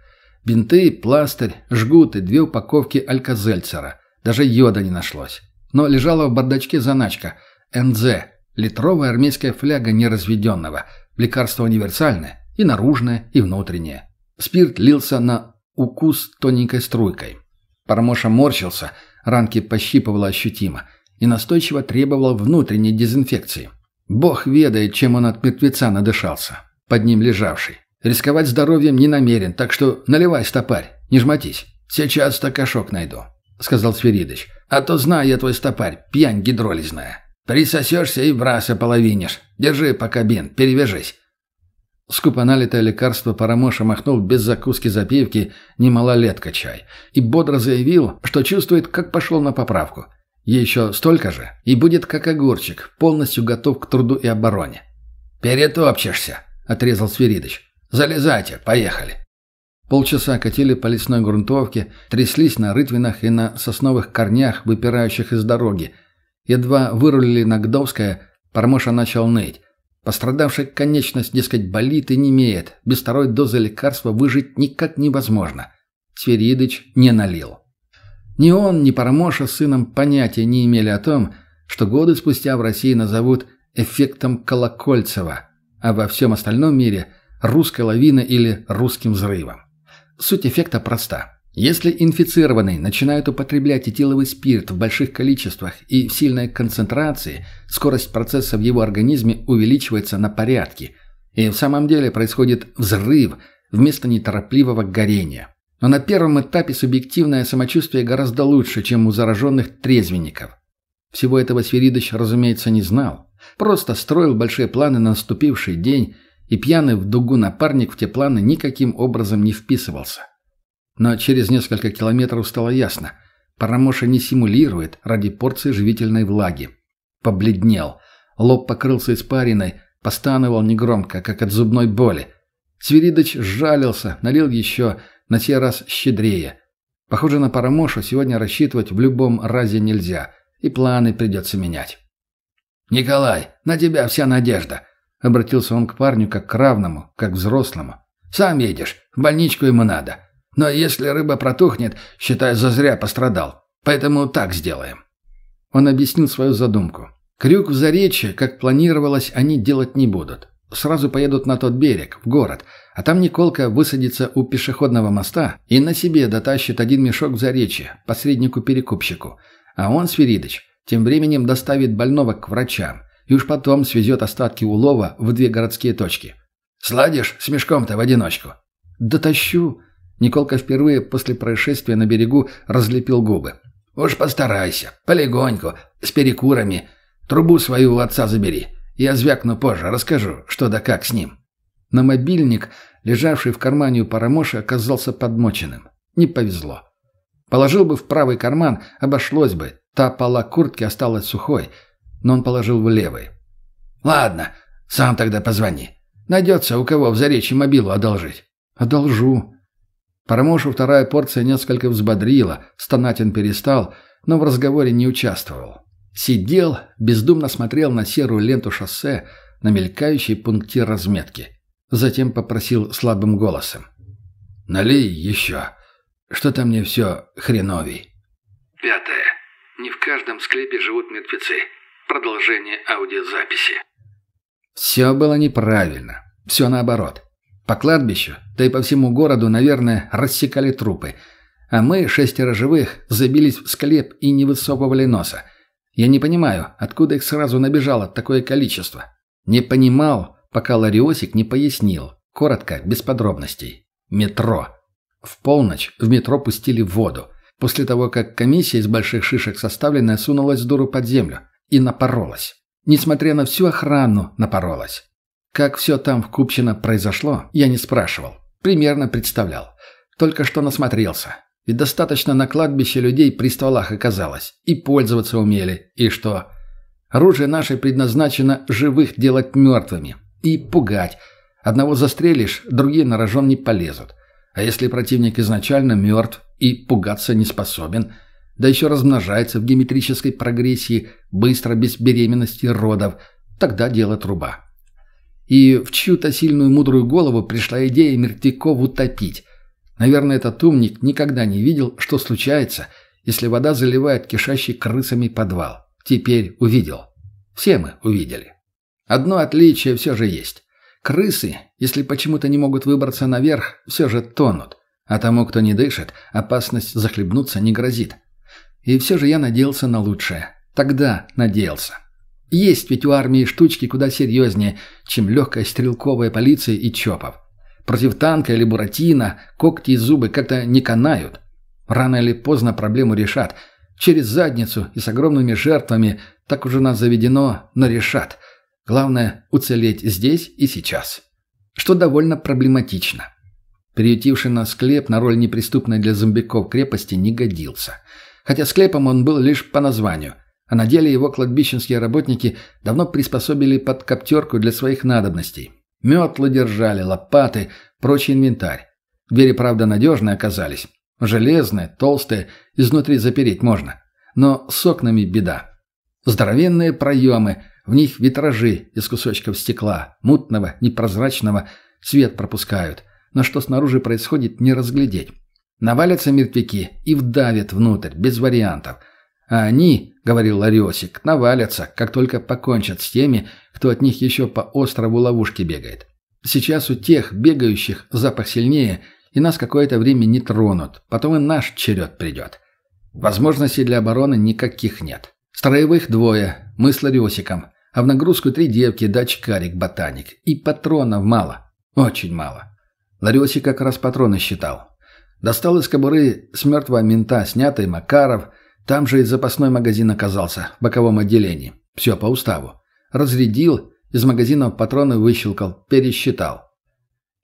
Бинты, пластырь, жгуты, две упаковки алькозельцера. Даже йода не нашлось. Но лежала в бардачке заначка. НЗ. Литровая армейская фляга неразведенного. Лекарство универсальное. И наружное, и внутреннее. Спирт лился на укус тоненькой струйкой. Парамоша морщился, ранки пощипывало ощутимо и настойчиво требовал внутренней дезинфекции. Бог ведает, чем он от мертвеца надышался, под ним лежавший. Рисковать здоровьем не намерен, так что наливай стопарь, не жмотись. Сейчас стакашок найду», — сказал Сверидыч. «А то знаю я твой стопарь, пьянь гидролизная. Присосешься и в раз ополовинишь. Держи пока бин, перевяжись». Скупо налитое лекарство Парамоша махнул без закуски запивки немалолетка чай и бодро заявил, что чувствует, как пошел на поправку. Еще столько же, и будет как огурчик, полностью готов к труду и обороне. «Перетопчешься», — отрезал Свиридыч. «Залезайте, поехали». Полчаса катили по лесной грунтовке, тряслись на рытвинах и на сосновых корнях, выпирающих из дороги. Едва вырулили на Гдовское, Пармоша начал ныть. Пострадавшая конечность, дескать, болит и не имеет. Без второй дозы лекарства выжить никак невозможно. Свиридыч не налил. Ни он, ни Парамоша с сыном понятия не имели о том, что годы спустя в России назовут эффектом Колокольцева, а во всем остальном мире – русской лавиной или русским взрывом. Суть эффекта проста. Если инфицированный начинает употреблять этиловый спирт в больших количествах и в сильной концентрации, скорость процесса в его организме увеличивается на порядки, и в самом деле происходит взрыв вместо неторопливого горения. Но на первом этапе субъективное самочувствие гораздо лучше, чем у зараженных трезвенников. Всего этого Сверидыч, разумеется, не знал. Просто строил большие планы на наступивший день и пьяный в дугу напарник в те планы никаким образом не вписывался. Но через несколько километров стало ясно. Парамоша не симулирует ради порции живительной влаги. Побледнел. Лоб покрылся испариной, постановал негромко, как от зубной боли. Свиридыч сжалился, налил еще, на сей раз щедрее. Похоже на Парамошу сегодня рассчитывать в любом разе нельзя, и планы придется менять. «Николай, на тебя вся надежда. Обратился он к парню как к равному, как к взрослому. «Сам едешь, в больничку ему надо. Но если рыба протухнет, считай, зазря пострадал. Поэтому так сделаем». Он объяснил свою задумку. Крюк в Заречье, как планировалось, они делать не будут. Сразу поедут на тот берег, в город, а там Николка высадится у пешеходного моста и на себе дотащит один мешок в Заречье, посреднику-перекупщику. А он, Свиридыч, тем временем доставит больного к врачам и уж потом свезет остатки улова в две городские точки. «Сладишь с мешком-то в одиночку?» «Дотащу». Николка впервые после происшествия на берегу разлепил губы. «Уж постарайся, полегоньку, с перекурами. Трубу свою у отца забери. Я звякну позже, расскажу, что да как с ним». Но мобильник, лежавший в кармане у Парамоши, оказался подмоченным. Не повезло. Положил бы в правый карман, обошлось бы. Та пола куртки осталась сухой – но он положил в левый. «Ладно, сам тогда позвони. Найдется у кого в Заречье мобилу одолжить». «Одолжу». Парамошу вторая порция несколько взбодрила, стонать он перестал, но в разговоре не участвовал. Сидел, бездумно смотрел на серую ленту шоссе, на мелькающий пунктир разметки. Затем попросил слабым голосом. «Налей еще. Что-то мне все хреновей». Пятое. Не в каждом склепе живут мертвецы. Продолжение аудиозаписи. Все было неправильно. Все наоборот. По кладбищу, да и по всему городу, наверное, рассекали трупы. А мы, шестеро живых, забились в склеп и не высовывали носа. Я не понимаю, откуда их сразу набежало такое количество. Не понимал, пока Лариосик не пояснил. Коротко, без подробностей. Метро. В полночь в метро пустили воду. После того, как комиссия из больших шишек составленная сунулась с дуру под землю. И напоролась. Несмотря на всю охрану, напоролась. Как все там в Купчино произошло, я не спрашивал. Примерно представлял. Только что насмотрелся. Ведь достаточно на кладбище людей при стволах оказалось. И пользоваться умели. И что? Оружие наше предназначено живых делать мертвыми. И пугать. Одного застрелишь, другие на рожон не полезут. А если противник изначально мертв и пугаться не способен – да еще размножается в геометрической прогрессии, быстро, без беременности родов, тогда дело труба. И в чью-то сильную мудрую голову пришла идея мертвяков утопить. Наверное, этот умник никогда не видел, что случается, если вода заливает кишащий крысами подвал. Теперь увидел. Все мы увидели. Одно отличие все же есть. Крысы, если почему-то не могут выбраться наверх, все же тонут. А тому, кто не дышит, опасность захлебнуться не грозит. И все же я надеялся на лучшее. Тогда надеялся. Есть ведь у армии штучки куда серьезнее, чем легкая стрелковая полиция и ЧОПов. Против танка или буратино когти и зубы как-то не канают. Рано или поздно проблему решат. Через задницу и с огромными жертвами, так уже нас заведено, но решат. Главное – уцелеть здесь и сейчас. Что довольно проблематично. Приютивший нас склеп на роль неприступной для зомбиков крепости не годился. Хотя склепом он был лишь по названию – а на деле его кладбищенские работники давно приспособили под коптерку для своих надобностей. Метлы держали, лопаты, прочий инвентарь. Двери, правда, надежные оказались. Железные, толстые, изнутри запереть можно. Но с окнами беда. Здоровенные проемы, в них витражи из кусочков стекла, мутного, непрозрачного, свет пропускают. Но что снаружи происходит, не разглядеть. Навалятся мертвяки и вдавят внутрь, без вариантов – а они, — говорил Лариосик, — навалятся, как только покончат с теми, кто от них еще по острову ловушки бегает. Сейчас у тех, бегающих, запах сильнее, и нас какое-то время не тронут, потом и наш черед придет. Возможностей для обороны никаких нет. Строевых двое, мы с Лариосиком, а в нагрузку три девки да очкарик-ботаник. И патронов мало. Очень мало. Лариосик как раз патроны считал. Достал из кобуры с мертвого мента снятый Макаров — там же и запасной магазин оказался, в боковом отделении. Все по уставу. Разрядил, из магазинов патроны выщелкал, пересчитал.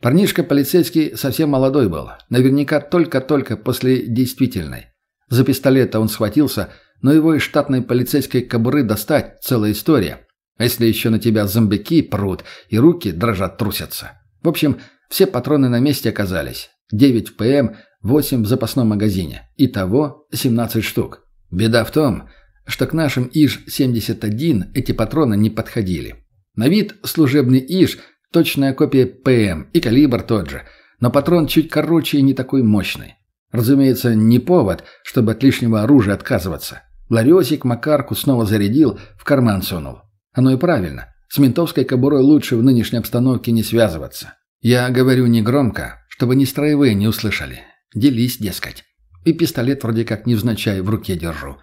Парнишка полицейский совсем молодой был. Наверняка только-только после действительной. За пистолет он схватился, но его из штатной полицейской кобуры достать – целая история. А если еще на тебя зомбяки прут, и руки дрожат трусятся. В общем, все патроны на месте оказались. 9 в ПМ, 8 в запасном магазине. Итого 17 штук. Беда в том, что к нашим ИЖ-71 эти патроны не подходили. На вид служебный ИЖ – точная копия ПМ и калибр тот же, но патрон чуть короче и не такой мощный. Разумеется, не повод, чтобы от лишнего оружия отказываться. Ларесик Макарку снова зарядил, в карман сунул. Оно и правильно. С ментовской кобурой лучше в нынешней обстановке не связываться. Я говорю негромко, чтобы ни строевые не услышали. Делись, дескать. И пистолет вроде как невзначай в руке держу.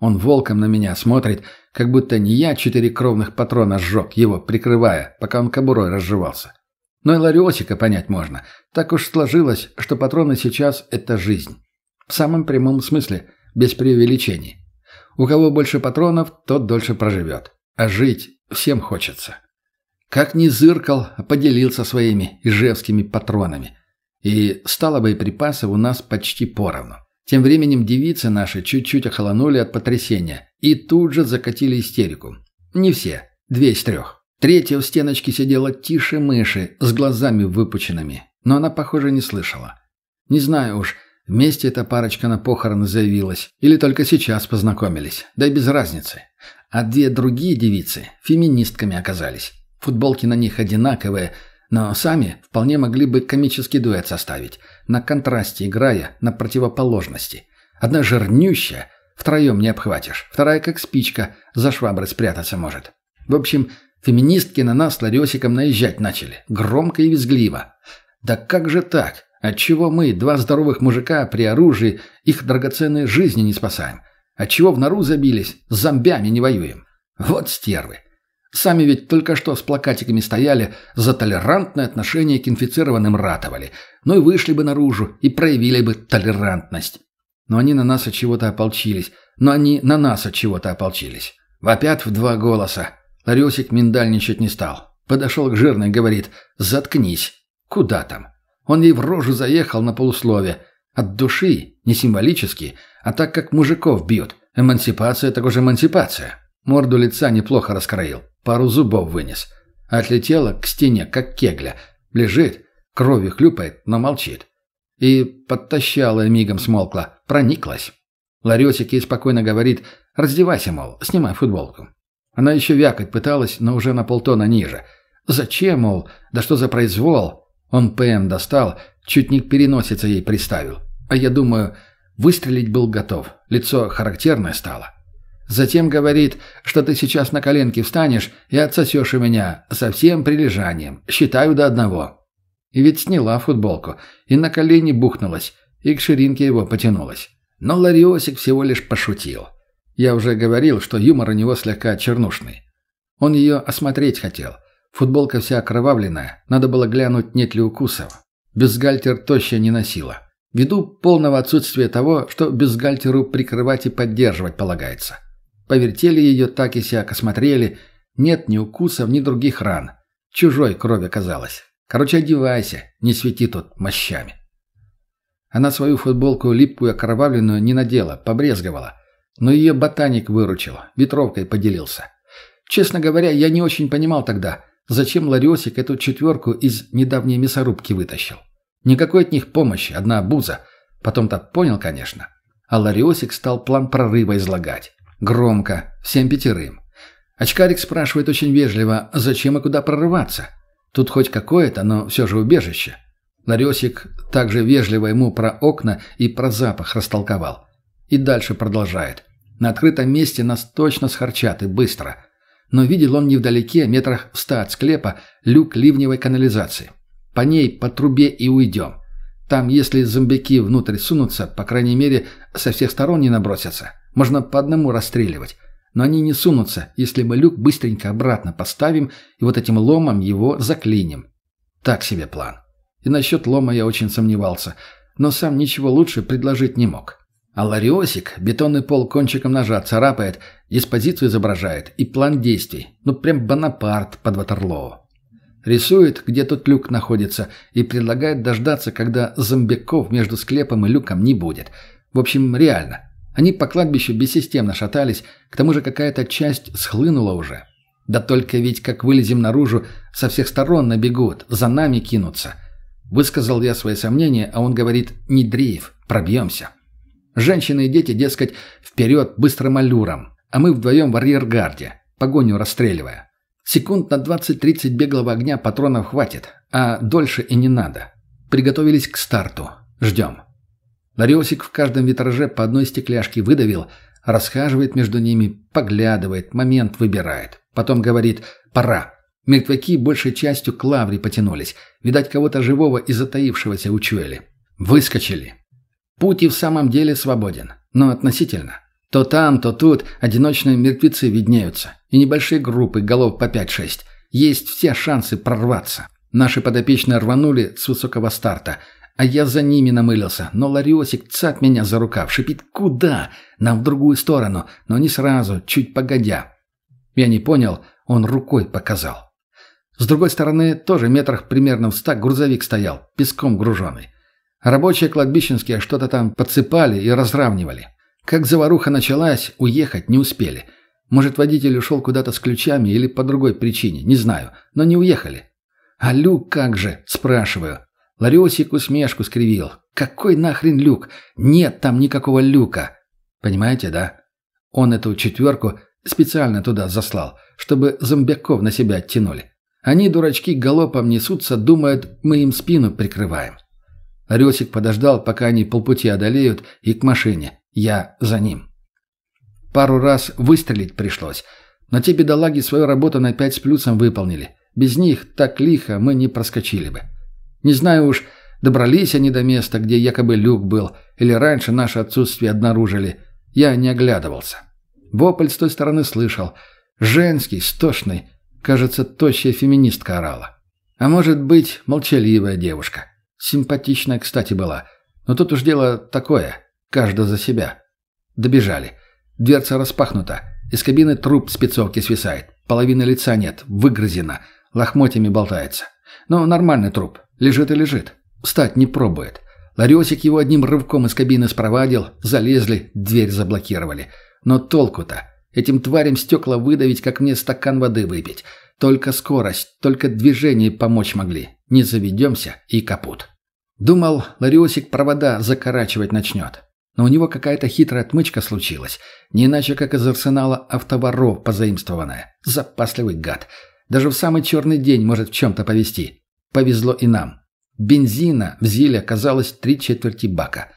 Он волком на меня смотрит, как будто не я четыре кровных патрона сжег, его прикрывая, пока он кобурой разжевался. Но и Лариосика понять можно. Так уж сложилось, что патроны сейчас – это жизнь. В самом прямом смысле, без преувеличений. У кого больше патронов, тот дольше проживет. А жить всем хочется. Как ни зыркал, поделился своими ижевскими патронами. И стало боеприпасов у нас почти поровну. Тем временем девицы наши чуть-чуть охолонули от потрясения и тут же закатили истерику. Не все, две из трех. Третья у стеночки сидела тише мыши, с глазами выпученными, но она, похоже, не слышала. Не знаю уж, вместе эта парочка на похороны заявилась, или только сейчас познакомились, да и без разницы. А две другие девицы феминистками оказались. Футболки на них одинаковые – но сами вполне могли бы комический дуэт составить, на контрасте играя на противоположности. Одна жирнющая, втроем не обхватишь, вторая как спичка, за шваброй спрятаться может. В общем, феминистки на нас с Ларесиком наезжать начали, громко и визгливо. Да как же так? Отчего мы, два здоровых мужика при оружии, их драгоценные жизни не спасаем? Отчего в нору забились, с зомбями не воюем? Вот стервы. Сами ведь только что с плакатиками стояли, за толерантное отношение к инфицированным ратовали. Ну и вышли бы наружу и проявили бы толерантность. Но они на нас от чего-то ополчились. Но они на нас от чего-то ополчились. Вопят в два голоса. Ларесик миндальничать не стал. Подошел к жирной, говорит «Заткнись». Куда там? Он ей в рожу заехал на полусловие. От души, не символически, а так как мужиков бьют. Эмансипация так уж эмансипация. Морду лица неплохо раскроил. Пару зубов вынес. Отлетела к стене, как кегля. Лежит, кровью хлюпает, но молчит. И подтащала мигом смолкла. Прониклась. Ларесик ей спокойно говорит «Раздевайся, мол, снимай футболку». Она еще вякать пыталась, но уже на полтона ниже. «Зачем, мол? Да что за произвол?» Он ПМ достал, чуть не к переносице ей приставил. А я думаю, выстрелить был готов. Лицо характерное стало. Затем говорит, что ты сейчас на коленки встанешь и отсосешь у меня со всем прилежанием. Считаю до одного». И ведь сняла футболку, и на колени бухнулась, и к ширинке его потянулась. Но Лариосик всего лишь пошутил. Я уже говорил, что юмор у него слегка чернушный. Он ее осмотреть хотел. Футболка вся окровавленная, надо было глянуть, нет ли укусов. Бюстгальтер тоща не носила. Ввиду полного отсутствия того, что бюстгальтеру прикрывать и поддерживать полагается. Повертели ее так и сяк, осмотрели. Нет ни укусов, ни других ран. Чужой крови оказалось. Короче, одевайся, не свети тут мощами. Она свою футболку липкую окровавленную не надела, побрезговала. Но ее ботаник выручил, ветровкой поделился. Честно говоря, я не очень понимал тогда, зачем Лариосик эту четверку из недавней мясорубки вытащил. Никакой от них помощи, одна буза. Потом-то понял, конечно. А Лариосик стал план прорыва излагать. Громко, всем пятерым. Очкарик спрашивает очень вежливо, зачем и куда прорываться. Тут хоть какое-то, но все же убежище. Ларесик также вежливо ему про окна и про запах растолковал. И дальше продолжает. На открытом месте нас точно схарчат и быстро. Но видел он невдалеке, метрах в ста от склепа, люк ливневой канализации. По ней, по трубе и уйдем. Там, если зомбяки внутрь сунутся, по крайней мере, со всех сторон не набросятся. Можно по одному расстреливать. Но они не сунутся, если мы люк быстренько обратно поставим и вот этим ломом его заклиним. Так себе план. И насчет лома я очень сомневался, но сам ничего лучше предложить не мог. А Лариосик бетонный пол кончиком ножа царапает, диспозицию изображает и план действий. Ну прям Бонапарт под Ватерлоо. Рисует, где тут люк находится, и предлагает дождаться, когда зомбяков между склепом и люком не будет. В общем, реально. Они по кладбищу бессистемно шатались, к тому же какая-то часть схлынула уже. Да только ведь как вылезем наружу, со всех сторон набегут, за нами кинутся. Высказал я свои сомнения, а он говорит «не дрейф, пробьемся». Женщины и дети, дескать, вперед быстрым аллюром, а мы вдвоем в арьергарде, погоню расстреливая. Секунд на 20-30 беглого огня патронов хватит, а дольше и не надо. Приготовились к старту. Ждем. Лариосик в каждом витраже по одной стекляшке выдавил, расхаживает между ними, поглядывает, момент выбирает. Потом говорит «пора». Мертвяки большей частью к лавре потянулись. Видать, кого-то живого и затаившегося учуяли. Выскочили. Путь и в самом деле свободен. Но относительно. То там, то тут одиночные мертвецы виднеются. И небольшие группы, голов по 5-6. Есть все шансы прорваться. Наши подопечные рванули с высокого старта. А я за ними намылился. Но Лариосик цап меня за рукав. Шипит «Куда?» Нам в другую сторону. Но не сразу, чуть погодя. Я не понял. Он рукой показал. С другой стороны, тоже метрах примерно в ста грузовик стоял, песком груженный. Рабочие кладбищенские что-то там подсыпали и разравнивали. Как заваруха началась, уехать не успели. Может, водитель ушел куда-то с ключами или по другой причине, не знаю, но не уехали. «А люк как же?» – спрашиваю. Ларисик усмешку скривил. «Какой нахрен люк? Нет там никакого люка!» Понимаете, да? Он эту четверку специально туда заслал, чтобы зомбяков на себя оттянули. Они, дурачки, галопом несутся, думают, мы им спину прикрываем. Ресик подождал, пока они полпути одолеют, и к машине. Я за ним. Пару раз выстрелить пришлось, но те бедолаги свою работу на пять с плюсом выполнили. Без них так лихо мы не проскочили бы. Не знаю уж, добрались они до места, где якобы люк был, или раньше наше отсутствие обнаружили. Я не оглядывался. Вопль с той стороны слышал. Женский, стошный. Кажется, тощая феминистка орала. А может быть, молчаливая девушка. Симпатичная, кстати, была. Но тут уж дело такое. Каждый за себя. Добежали. Дверца распахнута. Из кабины труп спецовки свисает. Половины лица нет. Выгрызено. Лохмотьями болтается. Но нормальный труп. Лежит и лежит. Встать не пробует. Ларесик его одним рывком из кабины спровадил. Залезли, дверь заблокировали. Но толку-то? Этим тварям стекла выдавить, как мне стакан воды выпить. Только скорость, только движение помочь могли. Не заведемся и капут. Думал, Лариосик провода закорачивать начнет. Но у него какая-то хитрая отмычка случилась. Не иначе, как из арсенала автоворов позаимствованная. Запасливый гад. Даже в самый черный день может в чем-то повезти. Повезло и нам. Бензина в Зиле оказалось три четверти бака.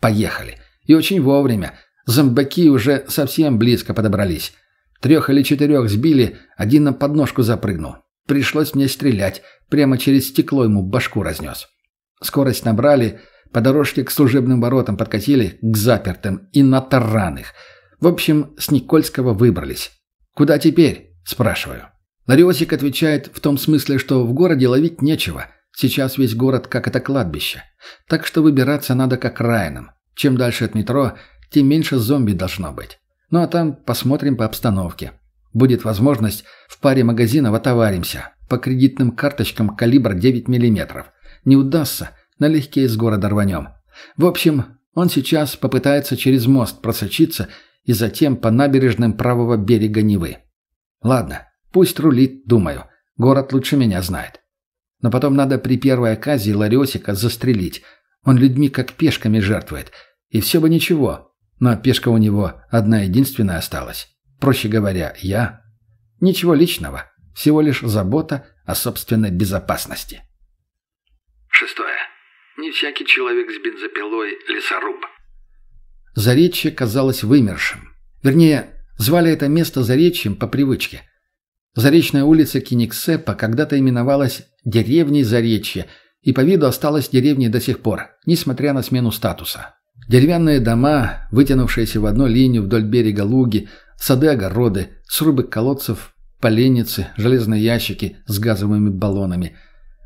Поехали. И очень вовремя. Зомбаки уже совсем близко подобрались. Трех или четырех сбили, один на подножку запрыгнул. Пришлось мне стрелять. Прямо через стекло ему башку разнес. Скорость набрали, по дорожке к служебным воротам подкатили, к запертым и на таран В общем, с Никольского выбрались. Куда теперь? Спрашиваю. Лариосик отвечает в том смысле, что в городе ловить нечего. Сейчас весь город как это кладбище. Так что выбираться надо как райном. Чем дальше от метро, тем меньше зомби должно быть. Ну а там посмотрим по обстановке. Будет возможность, в паре магазинов отоваримся. По кредитным карточкам калибр 9 мм. Не удастся, налегке из города рванем. В общем, он сейчас попытается через мост просочиться и затем по набережным правого берега Невы. Ладно, пусть рулит, думаю. Город лучше меня знает. Но потом надо при первой оказии Лариосика застрелить. Он людьми как пешками жертвует. И все бы ничего. Но пешка у него одна единственная осталась. Проще говоря, я. Ничего личного. Всего лишь забота о собственной безопасности. Шестое. Не всякий человек с бензопилой – лесоруб. Заречье казалось вымершим. Вернее, звали это место Заречьем по привычке. Заречная улица Киниксепа когда-то именовалась деревней Заречье и по виду осталась деревней до сих пор, несмотря на смену статуса. Деревянные дома, вытянувшиеся в одну линию вдоль берега луги, сады-огороды, срубы колодцев, поленницы, железные ящики с газовыми баллонами.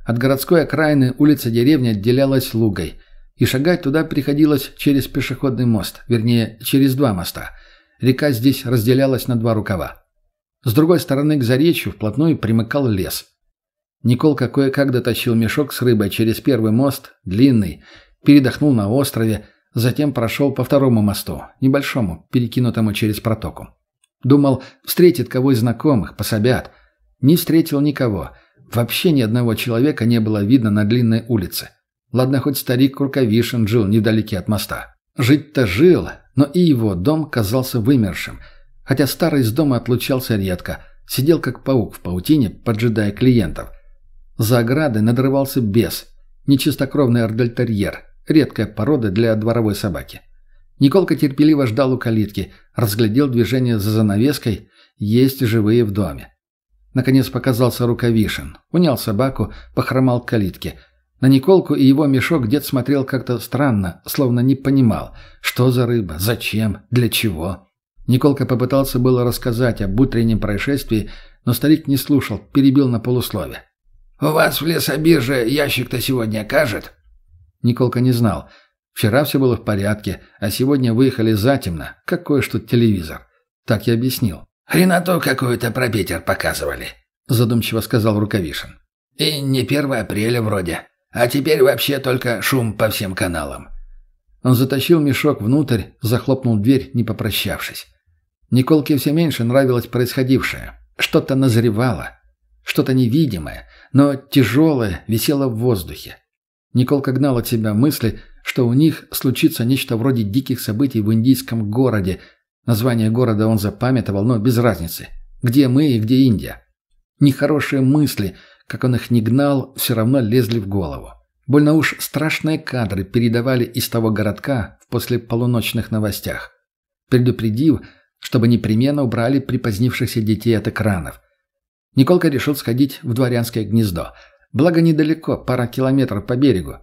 От городской окраины улица деревни отделялась лугой, и шагать туда приходилось через пешеходный мост, вернее, через два моста. Река здесь разделялась на два рукава. С другой стороны к заречью вплотную примыкал лес. Николка кое-как дотащил мешок с рыбой через первый мост, длинный, передохнул на острове, затем прошел по второму мосту, небольшому, перекинутому через протоку. Думал, встретит кого из знакомых, пособят. Не встретил никого. Вообще ни одного человека не было видно на длинной улице. Ладно, хоть старик Курковишин жил невдалеке от моста. Жить-то жил, но и его дом казался вымершим. Хотя старый из дома отлучался редко. Сидел как паук в паутине, поджидая клиентов. За оградой надрывался бес. Нечистокровный ордельтерьер. Редкая порода для дворовой собаки. Николка терпеливо ждал у калитки, разглядел движение за занавеской, есть живые в доме. Наконец показался Рукавишин, унял собаку, похромал к калитке. На Николку и его мешок дед смотрел как-то странно, словно не понимал, что за рыба, зачем, для чего. Николка попытался было рассказать об утреннем происшествии, но старик не слушал, перебил на полуслове. «У вас в лесобирже ящик-то сегодня окажет?» Николка не знал – Вчера все было в порядке, а сегодня выехали затемно. Какой ж тут телевизор? Так я объяснил. «Хреноту какую-то про Питер показывали», — задумчиво сказал Рукавишин. «И не 1 апреля вроде. А теперь вообще только шум по всем каналам». Он затащил мешок внутрь, захлопнул дверь, не попрощавшись. Николке все меньше нравилось происходившее. Что-то назревало, что-то невидимое, но тяжелое висело в воздухе. Николка гнал от себя мысли, что у них случится нечто вроде диких событий в индийском городе. Название города он запамятовал, но без разницы. Где мы и где Индия? Нехорошие мысли, как он их не гнал, все равно лезли в голову. Больно уж страшные кадры передавали из того городка в послеполуночных новостях. Предупредив, чтобы непременно убрали припозднившихся детей от экранов. Николка решил сходить в дворянское гнездо. Благо недалеко, пара километров по берегу.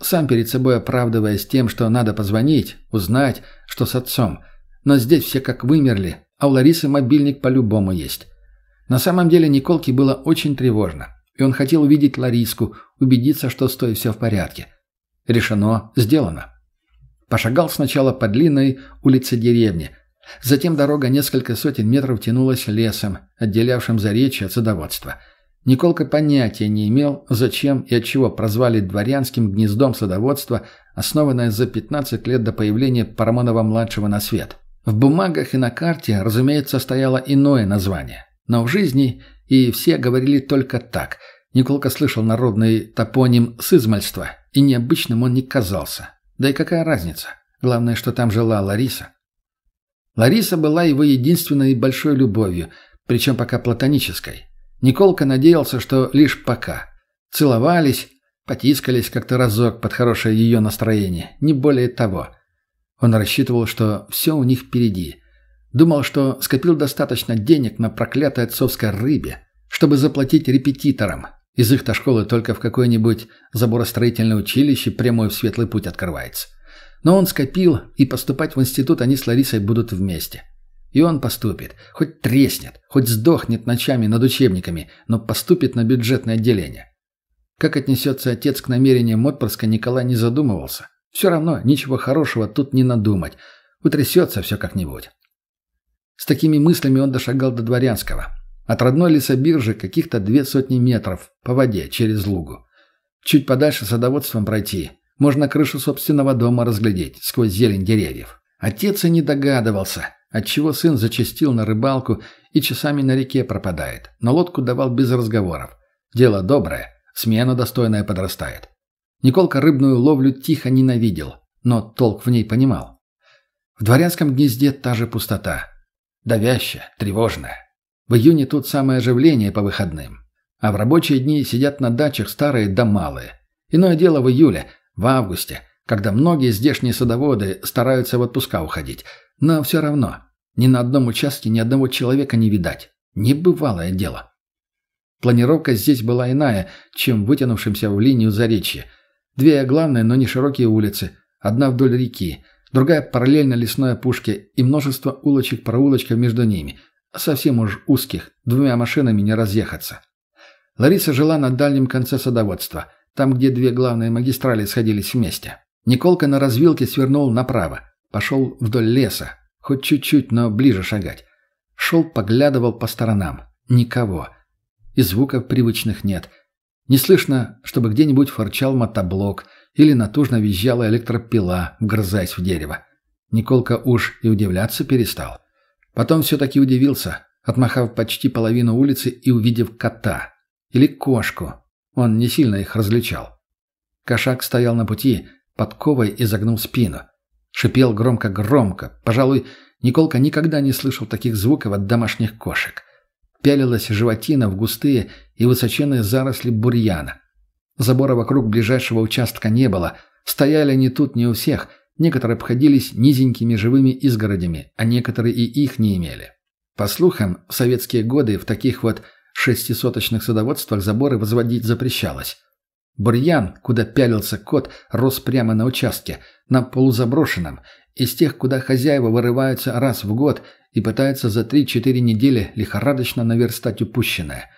Сам перед собой оправдываясь тем, что надо позвонить, узнать, что с отцом. Но здесь все как вымерли, а у Ларисы мобильник по-любому есть. На самом деле Николке было очень тревожно, и он хотел увидеть Лариску, убедиться, что с той все в порядке. Решено, сделано. Пошагал сначала по длинной улице деревни. Затем дорога несколько сотен метров тянулась лесом, отделявшим заречье от садоводства – Николка понятия не имел, зачем и от чего прозвали дворянским гнездом садоводства, основанное за 15 лет до появления Парамонова-младшего на свет. В бумагах и на карте, разумеется, стояло иное название. Но в жизни и все говорили только так. Николка слышал народный топоним с измальства, и необычным он не казался. Да и какая разница? Главное, что там жила Лариса. Лариса была его единственной большой любовью, причем пока платонической. Николка надеялся, что лишь пока. Целовались, потискались как-то разок под хорошее ее настроение, не более того. Он рассчитывал, что все у них впереди. Думал, что скопил достаточно денег на проклятой отцовской рыбе, чтобы заплатить репетиторам. Из их-то школы только в какое-нибудь заборостроительное училище прямой в светлый путь открывается. Но он скопил, и поступать в институт они с Ларисой будут вместе. И он поступит. Хоть треснет, хоть сдохнет ночами над учебниками, но поступит на бюджетное отделение. Как отнесется отец к намерениям отпрыска, Николай не задумывался. Все равно ничего хорошего тут не надумать. Утрясется все как-нибудь. С такими мыслями он дошагал до Дворянского. От родной лесобиржи каких-то две сотни метров по воде через лугу. Чуть подальше садоводством пройти. Можно крышу собственного дома разглядеть сквозь зелень деревьев. Отец и не догадывался, отчего сын зачастил на рыбалку и часами на реке пропадает, но лодку давал без разговоров. Дело доброе, смена достойная подрастает. Николка рыбную ловлю тихо ненавидел, но толк в ней понимал. В дворянском гнезде та же пустота. Давящая, тревожная. В июне тут самое оживление по выходным. А в рабочие дни сидят на дачах старые да малые. Иное дело в июле, в августе, когда многие здешние садоводы стараются в отпуска уходить. Но все равно, ни на одном участке ни одного человека не видать. Небывалое дело. Планировка здесь была иная, чем вытянувшимся в линию заречья. Две главные, но не широкие улицы. Одна вдоль реки, другая параллельно лесной опушке и множество улочек-проулочков между ними. Совсем уж узких, двумя машинами не разъехаться. Лариса жила на дальнем конце садоводства, там, где две главные магистрали сходились вместе. Николка на развилке свернул направо. Пошел вдоль леса. Хоть чуть-чуть, но ближе шагать. Шел, поглядывал по сторонам. Никого. И звуков привычных нет. Не слышно, чтобы где-нибудь форчал мотоблок или натужно визжала электропила, вгрызаясь в дерево. Николка уж и удивляться перестал. Потом все-таки удивился, отмахав почти половину улицы и увидев кота. Или кошку. Он не сильно их различал. Кошак стоял на пути, подковой изогнул спину. Шипел громко-громко. Пожалуй, Николка никогда не слышал таких звуков от домашних кошек. Пялилась животина в густые и высоченные заросли бурьяна. Забора вокруг ближайшего участка не было. Стояли они тут не у всех. Некоторые обходились низенькими живыми изгородями, а некоторые и их не имели. По слухам, в советские годы в таких вот шестисоточных садоводствах заборы возводить запрещалось. Бурьян, куда пялился кот, рос прямо на участке, на полузаброшенном, из тех, куда хозяева вырываются раз в год и пытаются за 3-4 недели лихорадочно наверстать упущенное.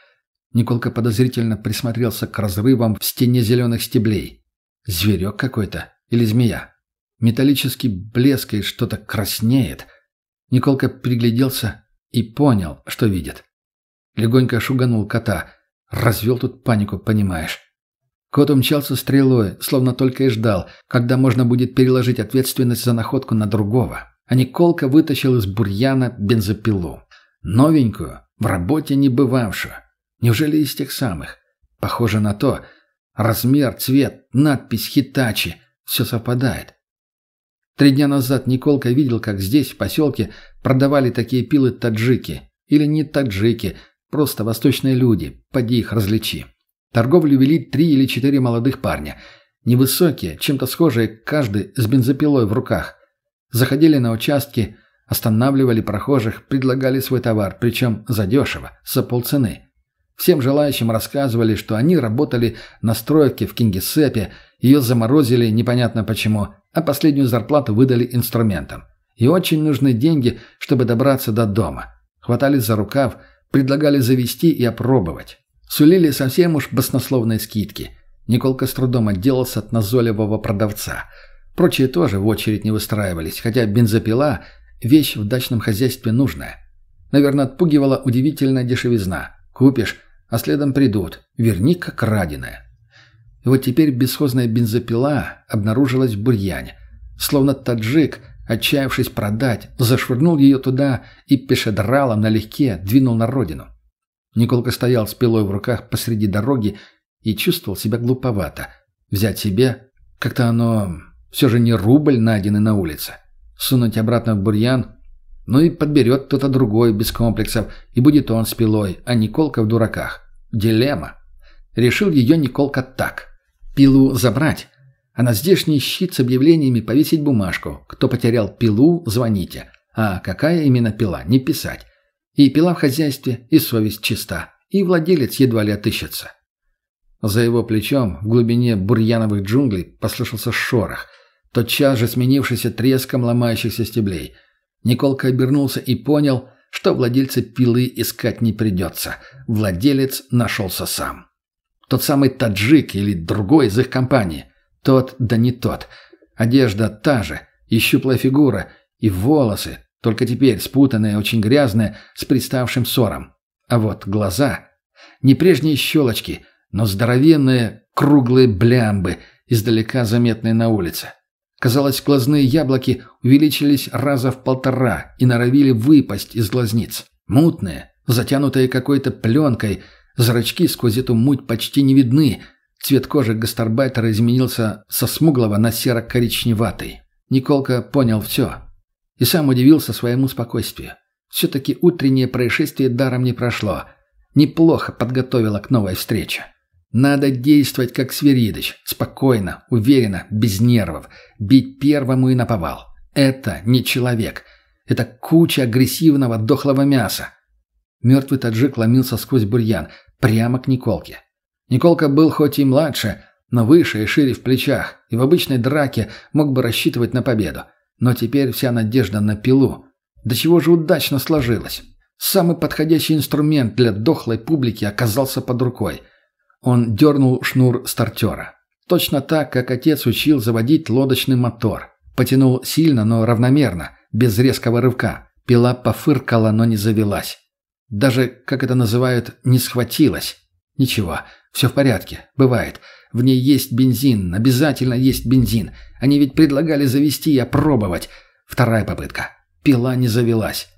Николка подозрительно присмотрелся к разрывам в стене зеленых стеблей. Зверек какой-то или змея. Металлический блеск и что-то краснеет. Николка пригляделся и понял, что видит. Легонько шуганул кота. Развел тут панику, понимаешь. Кот умчался стрелой, словно только и ждал, когда можно будет переложить ответственность за находку на другого. А Николка вытащил из бурьяна бензопилу. Новенькую, в работе не бывавшую. Неужели из тех самых? Похоже на то. Размер, цвет, надпись «Хитачи» — все совпадает. Три дня назад Николка видел, как здесь, в поселке, продавали такие пилы таджики. Или не таджики, просто восточные люди, поди их различи. Торговлю вели три или четыре молодых парня. Невысокие, чем-то схожие, каждый с бензопилой в руках. Заходили на участки, останавливали прохожих, предлагали свой товар, причем задешево, за полцены. Всем желающим рассказывали, что они работали на стройке в Кингисеппе, ее заморозили непонятно почему, а последнюю зарплату выдали инструментам. И очень нужны деньги, чтобы добраться до дома. Хватали за рукав, предлагали завести и опробовать. Сулили совсем уж баснословные скидки. Николка с трудом отделался от назойливого продавца. Прочие тоже в очередь не выстраивались, хотя бензопила – вещь в дачном хозяйстве нужная. Наверное, отпугивала удивительная дешевизна. Купишь, а следом придут. Верни как краденое. И вот теперь бесхозная бензопила обнаружилась в бурьяне. Словно таджик, отчаявшись продать, зашвырнул ее туда и пешедралом налегке двинул на родину. Николка стоял с пилой в руках посреди дороги и чувствовал себя глуповато. Взять себе, как-то оно все же не рубль, найденный на улице. Сунуть обратно в бурьян, ну и подберет кто-то другой без комплексов, и будет он с пилой, а Николка в дураках. Дилемма. Решил ее Николка так. Пилу забрать, а на здешний щит с объявлениями повесить бумажку. Кто потерял пилу, звоните. А какая именно пила, не писать. И пила в хозяйстве, и совесть чиста, и владелец едва ли отыщется. За его плечом, в глубине бурьяновых джунглей, послышался шорох, тотчас же сменившийся треском ломающихся стеблей. Николка обернулся и понял, что владельца пилы искать не придется. Владелец нашелся сам. Тот самый таджик или другой из их компании. Тот, да не тот. Одежда та же, и щуплая фигура, и волосы, только теперь спутанные, очень грязные, с приставшим ссором. А вот глаза... Не прежние щелочки, но здоровенные круглые блямбы, издалека заметные на улице. Казалось, глазные яблоки увеличились раза в полтора и норовили выпасть из глазниц. Мутные, затянутые какой-то пленкой, зрачки сквозь эту муть почти не видны. Цвет кожи гастарбайтера изменился со смуглого на серо-коричневатый. Николка понял все. И сам удивился своему спокойствию. Все-таки утреннее происшествие даром не прошло. Неплохо подготовило к новой встрече. Надо действовать как Сверидыч, спокойно, уверенно, без нервов, бить первому и наповал. Это не человек. Это куча агрессивного дохлого мяса. Мертвый таджик ломился сквозь бурьян, прямо к Николке. Николка был хоть и младше, но выше и шире в плечах, и в обычной драке мог бы рассчитывать на победу. Но теперь вся надежда на пилу. До чего же удачно сложилось. Самый подходящий инструмент для дохлой публики оказался под рукой – он дернул шнур стартера. Точно так, как отец учил заводить лодочный мотор. Потянул сильно, но равномерно, без резкого рывка. Пила пофыркала, но не завелась. Даже, как это называют, не схватилась. Ничего, все в порядке, бывает. В ней есть бензин, обязательно есть бензин. Они ведь предлагали завести и опробовать. Вторая попытка. Пила не завелась.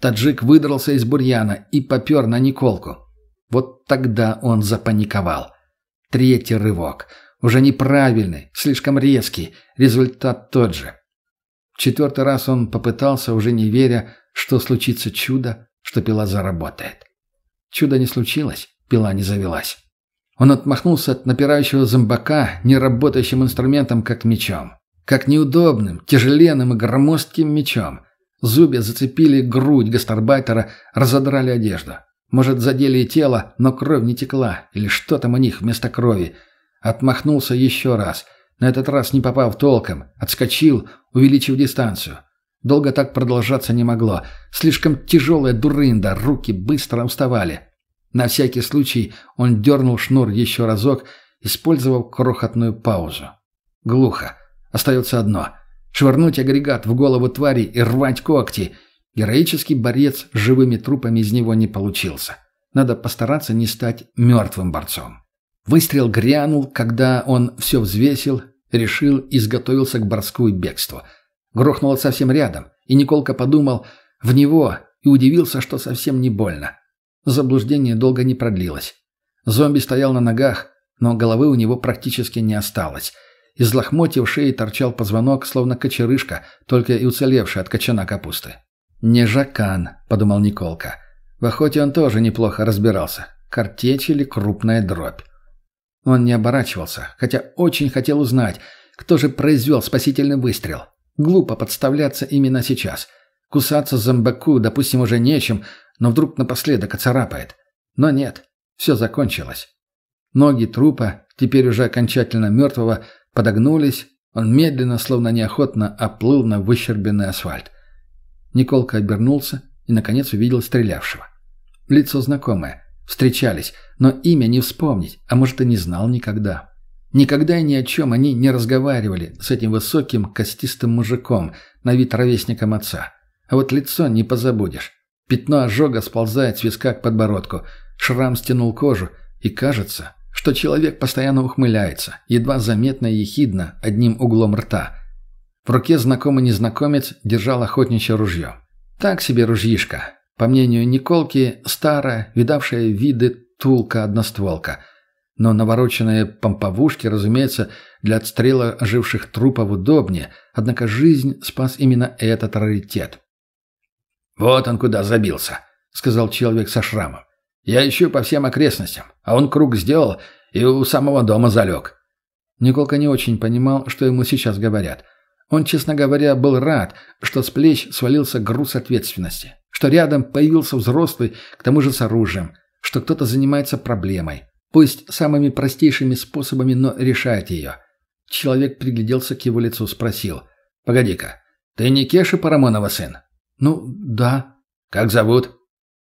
Таджик выдрался из бурьяна и попер на Николку. Вот тогда он запаниковал. Третий рывок. Уже неправильный, слишком резкий. Результат тот же. Четвертый раз он попытался, уже не веря, что случится чудо, что пила заработает. Чудо не случилось, пила не завелась. Он отмахнулся от напирающего зомбака неработающим инструментом, как мечом. Как неудобным, тяжеленным и громоздким мечом. Зубья зацепили грудь гастарбайтера, разодрали одежду. Может, задели и тело, но кровь не текла, или что там у них вместо крови. Отмахнулся еще раз, на этот раз не попав толком, отскочил, увеличив дистанцию. Долго так продолжаться не могло. Слишком тяжелая дурында, руки быстро уставали. На всякий случай он дернул шнур еще разок, использовав крохотную паузу. Глухо. Остается одно. Швырнуть агрегат в голову твари и рвать когти — Героический борец с живыми трупами из него не получился. Надо постараться не стать мертвым борцом. Выстрел грянул, когда он все взвесил, решил и изготовился к борску и бегству. Грохнуло совсем рядом, и Николка подумал в него и удивился, что совсем не больно. Заблуждение долго не продлилось. Зомби стоял на ногах, но головы у него практически не осталось. Из лохмотьев шеи торчал позвонок, словно кочерышка, только и уцелевший от кочана капусты. «Не Жакан», — подумал Николка. В охоте он тоже неплохо разбирался. Картечь или крупная дробь. Он не оборачивался, хотя очень хотел узнать, кто же произвел спасительный выстрел. Глупо подставляться именно сейчас. Кусаться зомбаку, допустим, уже нечем, но вдруг напоследок оцарапает. Но нет, все закончилось. Ноги трупа, теперь уже окончательно мертвого, подогнулись, он медленно, словно неохотно, оплыл на выщербенный асфальт. Николка обернулся и, наконец, увидел стрелявшего. Лицо знакомое. Встречались, но имя не вспомнить, а может, и не знал никогда. Никогда и ни о чем они не разговаривали с этим высоким, костистым мужиком, на вид ровесником отца. А вот лицо не позабудешь. Пятно ожога сползает с виска к подбородку, шрам стянул кожу, и кажется, что человек постоянно ухмыляется, едва заметно и ехидно, одним углом рта – в руке знакомый незнакомец держал охотничье ружье. Так себе ружьишка. По мнению Николки, старая, видавшая виды тулка-одностволка. Но навороченные помповушки, разумеется, для отстрела оживших трупов удобнее, однако жизнь спас именно этот раритет. «Вот он куда забился», — сказал человек со шрамом. «Я ищу по всем окрестностям, а он круг сделал и у самого дома залег». Николка не очень понимал, что ему сейчас говорят — он, честно говоря, был рад, что с плеч свалился груз ответственности, что рядом появился взрослый, к тому же с оружием, что кто-то занимается проблемой, пусть самыми простейшими способами, но решает ее. Человек пригляделся к его лицу, спросил. «Погоди-ка, ты не Кеша Парамонова сын?» «Ну, да». «Как зовут?»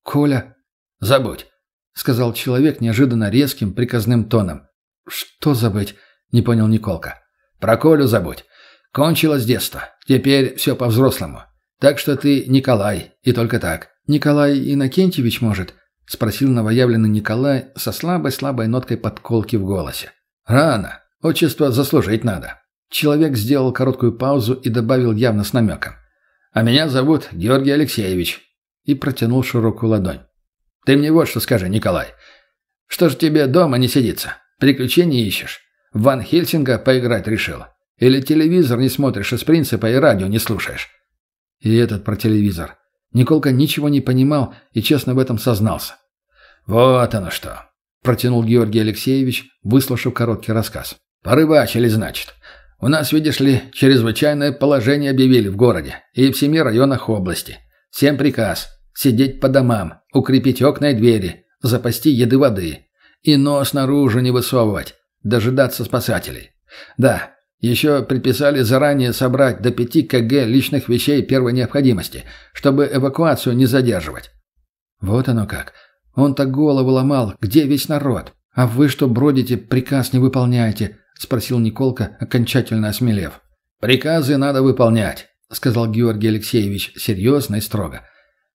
«Коля». «Забудь», — сказал человек неожиданно резким, приказным тоном. «Что забыть?» — не понял Николка. «Про Колю забудь. Кончилось детство. Теперь все по-взрослому. Так что ты Николай, и только так». «Николай Иннокентьевич, может?» — спросил новоявленный Николай со слабой-слабой ноткой подколки в голосе. «Рано. Отчество заслужить надо». Человек сделал короткую паузу и добавил явно с намеком. «А меня зовут Георгий Алексеевич». И протянул широкую ладонь. «Ты мне вот что скажи, Николай. Что ж тебе дома не сидится? Приключения ищешь? В Ван Хельсинга поиграть решил? Или телевизор не смотришь из принципа и радио не слушаешь?» И этот про телевизор. Николка ничего не понимал и честно в этом сознался. «Вот оно что!» – протянул Георгий Алексеевич, выслушав короткий рассказ. «Порыбачили, значит. У нас, видишь ли, чрезвычайное положение объявили в городе и в семи районах области. Всем приказ – сидеть по домам, укрепить окна и двери, запасти еды воды. И нос наружу не высовывать, дожидаться спасателей. Да, еще предписали заранее собрать до 5 кг личных вещей первой необходимости, чтобы эвакуацию не задерживать. Вот оно как. Он так голову ломал, где весь народ? А вы что бродите, приказ не выполняете? Спросил Николка, окончательно осмелев. Приказы надо выполнять, сказал Георгий Алексеевич серьезно и строго.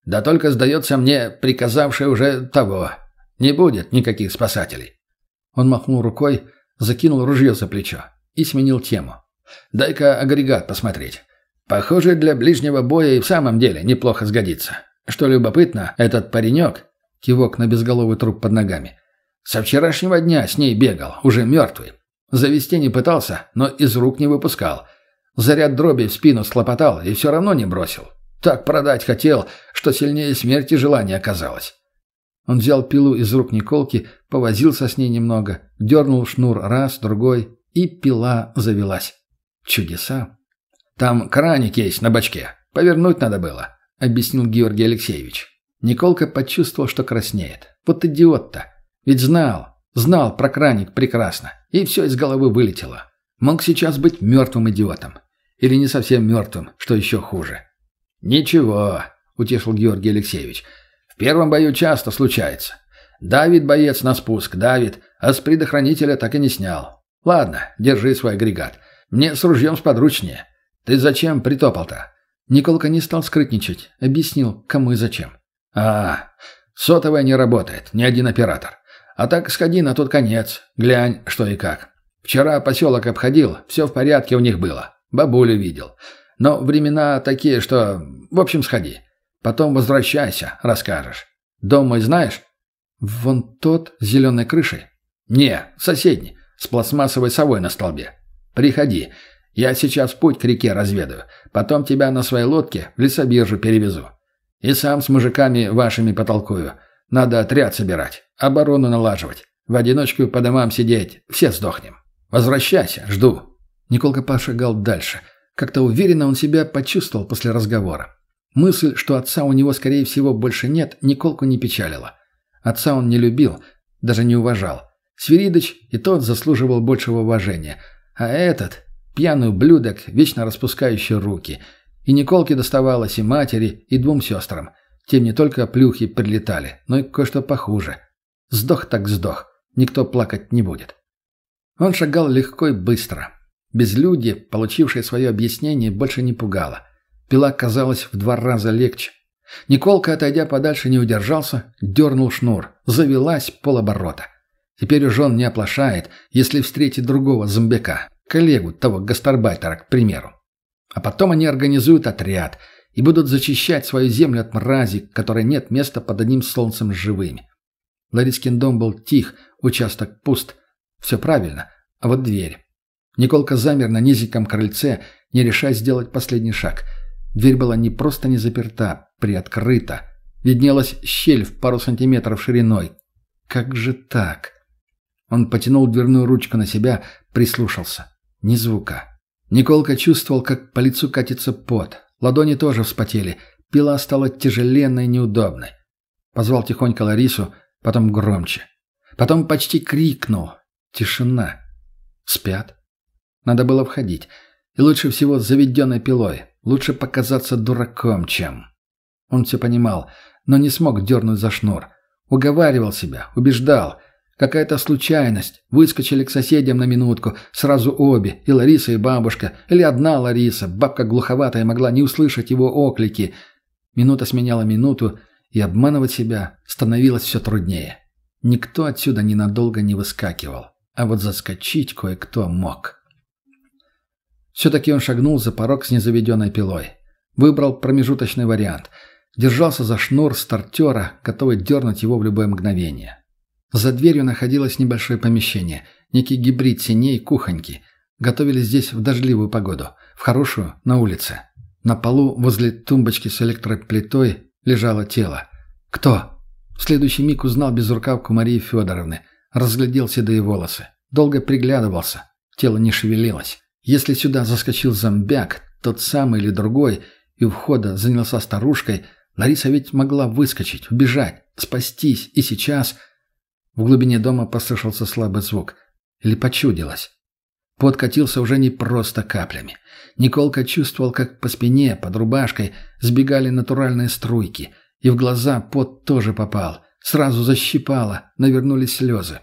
Да только, сдается мне, приказавший уже того. Не будет никаких спасателей. Он махнул рукой, закинул ружье за плечо и сменил тему. «Дай-ка агрегат посмотреть. Похоже, для ближнего боя и в самом деле неплохо сгодится. Что любопытно, этот паренек...» Кивок на безголовый труп под ногами. «Со вчерашнего дня с ней бегал, уже мертвый. Завести не пытался, но из рук не выпускал. Заряд дроби в спину схлопотал и все равно не бросил. Так продать хотел, что сильнее смерти желание оказалось. Он взял пилу из рук Николки, повозился с ней немного, дернул шнур раз, другой, и пила завелась. Чудеса. «Там краник есть на бачке. Повернуть надо было», — объяснил Георгий Алексеевич. Николка почувствовал, что краснеет. Вот идиот-то. Ведь знал, знал про краник прекрасно. И все из головы вылетело. Мог сейчас быть мертвым идиотом. Или не совсем мертвым, что еще хуже. «Ничего», — утешил Георгий Алексеевич. «В первом бою часто случается. Давид боец на спуск, давит, а с предохранителя так и не снял. «Ладно, держи свой агрегат. Мне с ружьем сподручнее. Ты зачем притопал-то?» Николка не стал скрытничать. Объяснил, кому и зачем. «А, сотовая не работает, ни один оператор. А так сходи на тот конец, глянь, что и как. Вчера поселок обходил, все в порядке у них было. Бабулю видел. Но времена такие, что... В общем, сходи. Потом возвращайся, расскажешь. Дом мой знаешь?» «Вон тот с зеленой крышей?» «Не, соседний с пластмассовой совой на столбе. Приходи. Я сейчас путь к реке разведаю. Потом тебя на своей лодке в лесобиржу перевезу. И сам с мужиками вашими потолкую. Надо отряд собирать, оборону налаживать. В одиночку по домам сидеть. Все сдохнем. Возвращайся, жду». Николка пошагал дальше. Как-то уверенно он себя почувствовал после разговора. Мысль, что отца у него, скорее всего, больше нет, Николку не печалила. Отца он не любил, даже не уважал. Свиридыч и тот заслуживал большего уважения. А этот – пьяный ублюдок, вечно распускающий руки. И Николке доставалось и матери, и двум сестрам. Тем не только плюхи прилетали, но и кое-что похуже. Сдох так сдох. Никто плакать не будет. Он шагал легко и быстро. Безлюдье, получившее свое объяснение, больше не пугало. Пила казалась в два раза легче. Николка, отойдя подальше, не удержался, дернул шнур. Завелась полоборота. Теперь уж он не оплошает, если встретит другого зомбяка, коллегу того гастарбайтера, к примеру. А потом они организуют отряд и будут зачищать свою землю от мрази, которой нет места под одним солнцем живыми. Ларискин дом был тих, участок пуст. Все правильно, а вот дверь. Николка замер на низеньком крыльце, не решая сделать последний шаг. Дверь была не просто не заперта, приоткрыта. Виднелась щель в пару сантиметров шириной. Как же так? Он потянул дверную ручку на себя, прислушался. Ни звука. Николка чувствовал, как по лицу катится пот. Ладони тоже вспотели. Пила стала тяжеленной и неудобной. Позвал тихонько Ларису, потом громче. Потом почти крикнул. Тишина. Спят. Надо было входить. И лучше всего с заведенной пилой. Лучше показаться дураком, чем... Он все понимал, но не смог дернуть за шнур. Уговаривал себя, убеждал. Какая-то случайность. Выскочили к соседям на минутку. Сразу обе. И Лариса, и бабушка. Или одна Лариса. Бабка глуховатая могла не услышать его оклики. Минута сменяла минуту, и обманывать себя становилось все труднее. Никто отсюда ненадолго не выскакивал. А вот заскочить кое-кто мог. Все-таки он шагнул за порог с незаведенной пилой. Выбрал промежуточный вариант. Держался за шнур стартера, готовый дернуть его в любое мгновение. За дверью находилось небольшое помещение, некий гибрид синей кухоньки. Готовили здесь в дождливую погоду, в хорошую, на улице. На полу возле тумбочки с электроплитой лежало тело. Кто? В следующий миг узнал безрукавку Марии Федоровны. Разглядел седые волосы. Долго приглядывался. Тело не шевелилось. Если сюда заскочил зомбяк, тот самый или другой, и у входа занялся старушкой, Лариса ведь могла выскочить, убежать, спастись, и сейчас... В глубине дома послышался слабый звук. Или почудилось. Пот катился уже не просто каплями. Николка чувствовал, как по спине, под рубашкой, сбегали натуральные струйки. И в глаза пот тоже попал. Сразу защипало, навернулись слезы.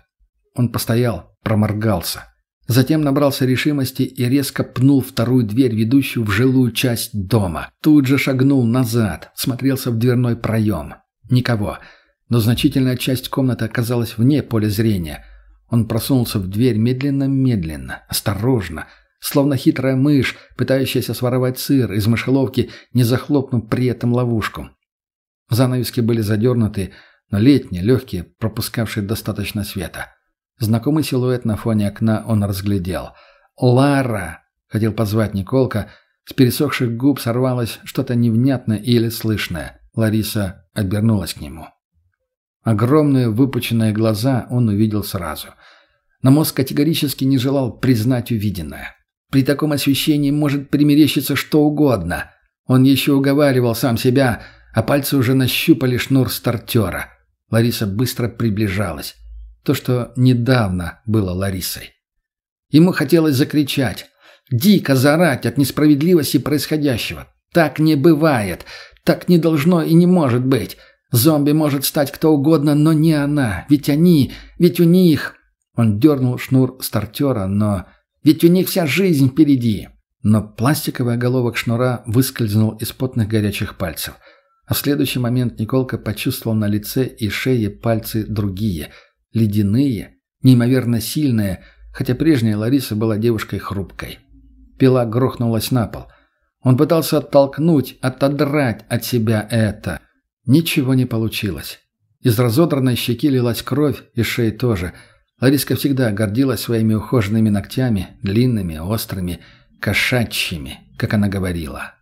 Он постоял, проморгался. Затем набрался решимости и резко пнул вторую дверь, ведущую в жилую часть дома. Тут же шагнул назад, смотрелся в дверной проем. Никого. Но значительная часть комнаты оказалась вне поля зрения. Он просунулся в дверь медленно-медленно, осторожно, словно хитрая мышь, пытающаяся своровать сыр из мышеловки, не захлопнув при этом ловушку. Занавески были задернуты, но летние, легкие, пропускавшие достаточно света. Знакомый силуэт на фоне окна он разглядел. «Лара!» — хотел позвать Николка. С пересохших губ сорвалось что-то невнятное или слышное. Лариса обернулась к нему. Огромные выпученные глаза он увидел сразу. Но мозг категорически не желал признать увиденное. При таком освещении может примерещиться что угодно. Он еще уговаривал сам себя, а пальцы уже нащупали шнур стартера. Лариса быстро приближалась. То, что недавно было Ларисой. Ему хотелось закричать, дико заорать от несправедливости происходящего. Так не бывает, так не должно и не может быть. Зомби может стать кто угодно, но не она. Ведь они, ведь у них... Он дернул шнур стартера, но... Ведь у них вся жизнь впереди. Но пластиковый оголовок шнура выскользнул из потных горячих пальцев. А в следующий момент Николка почувствовал на лице и шее пальцы другие — ледяные, неимоверно сильные, хотя прежняя Лариса была девушкой хрупкой. Пила грохнулась на пол. Он пытался оттолкнуть, отодрать от себя это. Ничего не получилось. Из разодранной щеки лилась кровь, и шеи тоже. Лариска всегда гордилась своими ухоженными ногтями, длинными, острыми, кошачьими, как она говорила.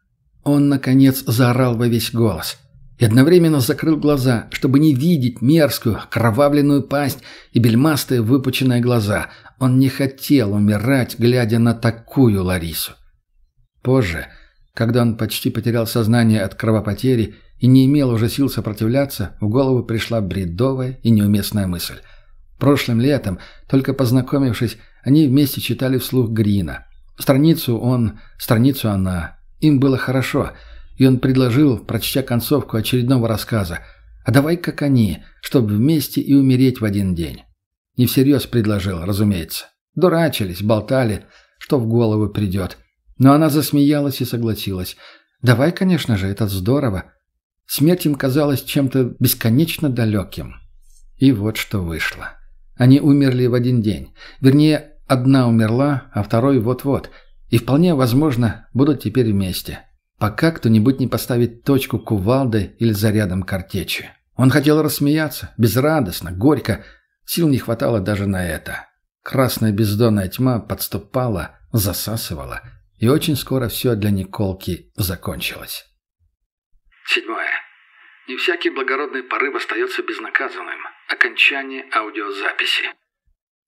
Он, наконец, заорал во весь голос и одновременно закрыл глаза, чтобы не видеть мерзкую, кровавленную пасть и бельмастые выпученные глаза. Он не хотел умирать, глядя на такую Ларису. Позже, когда он почти потерял сознание от кровопотери и не имел уже сил сопротивляться, в голову пришла бредовая и неуместная мысль. Прошлым летом, только познакомившись, они вместе читали вслух Грина. Страницу он, страницу она. Им было хорошо — и он предложил, прочтя концовку очередного рассказа, «А давай как они, чтобы вместе и умереть в один день». Не всерьез предложил, разумеется. Дурачились, болтали, что в голову придет. Но она засмеялась и согласилась. «Давай, конечно же, это здорово». Смерть им казалась чем-то бесконечно далеким. И вот что вышло. Они умерли в один день. Вернее, одна умерла, а второй вот-вот. И вполне возможно, будут теперь вместе пока кто-нибудь не поставит точку кувалдой или зарядом картечи. Он хотел рассмеяться, безрадостно, горько. Сил не хватало даже на это. Красная бездонная тьма подступала, засасывала, и очень скоро все для Николки закончилось. Седьмое. Не всякий благородный порыв остается безнаказанным. Окончание аудиозаписи.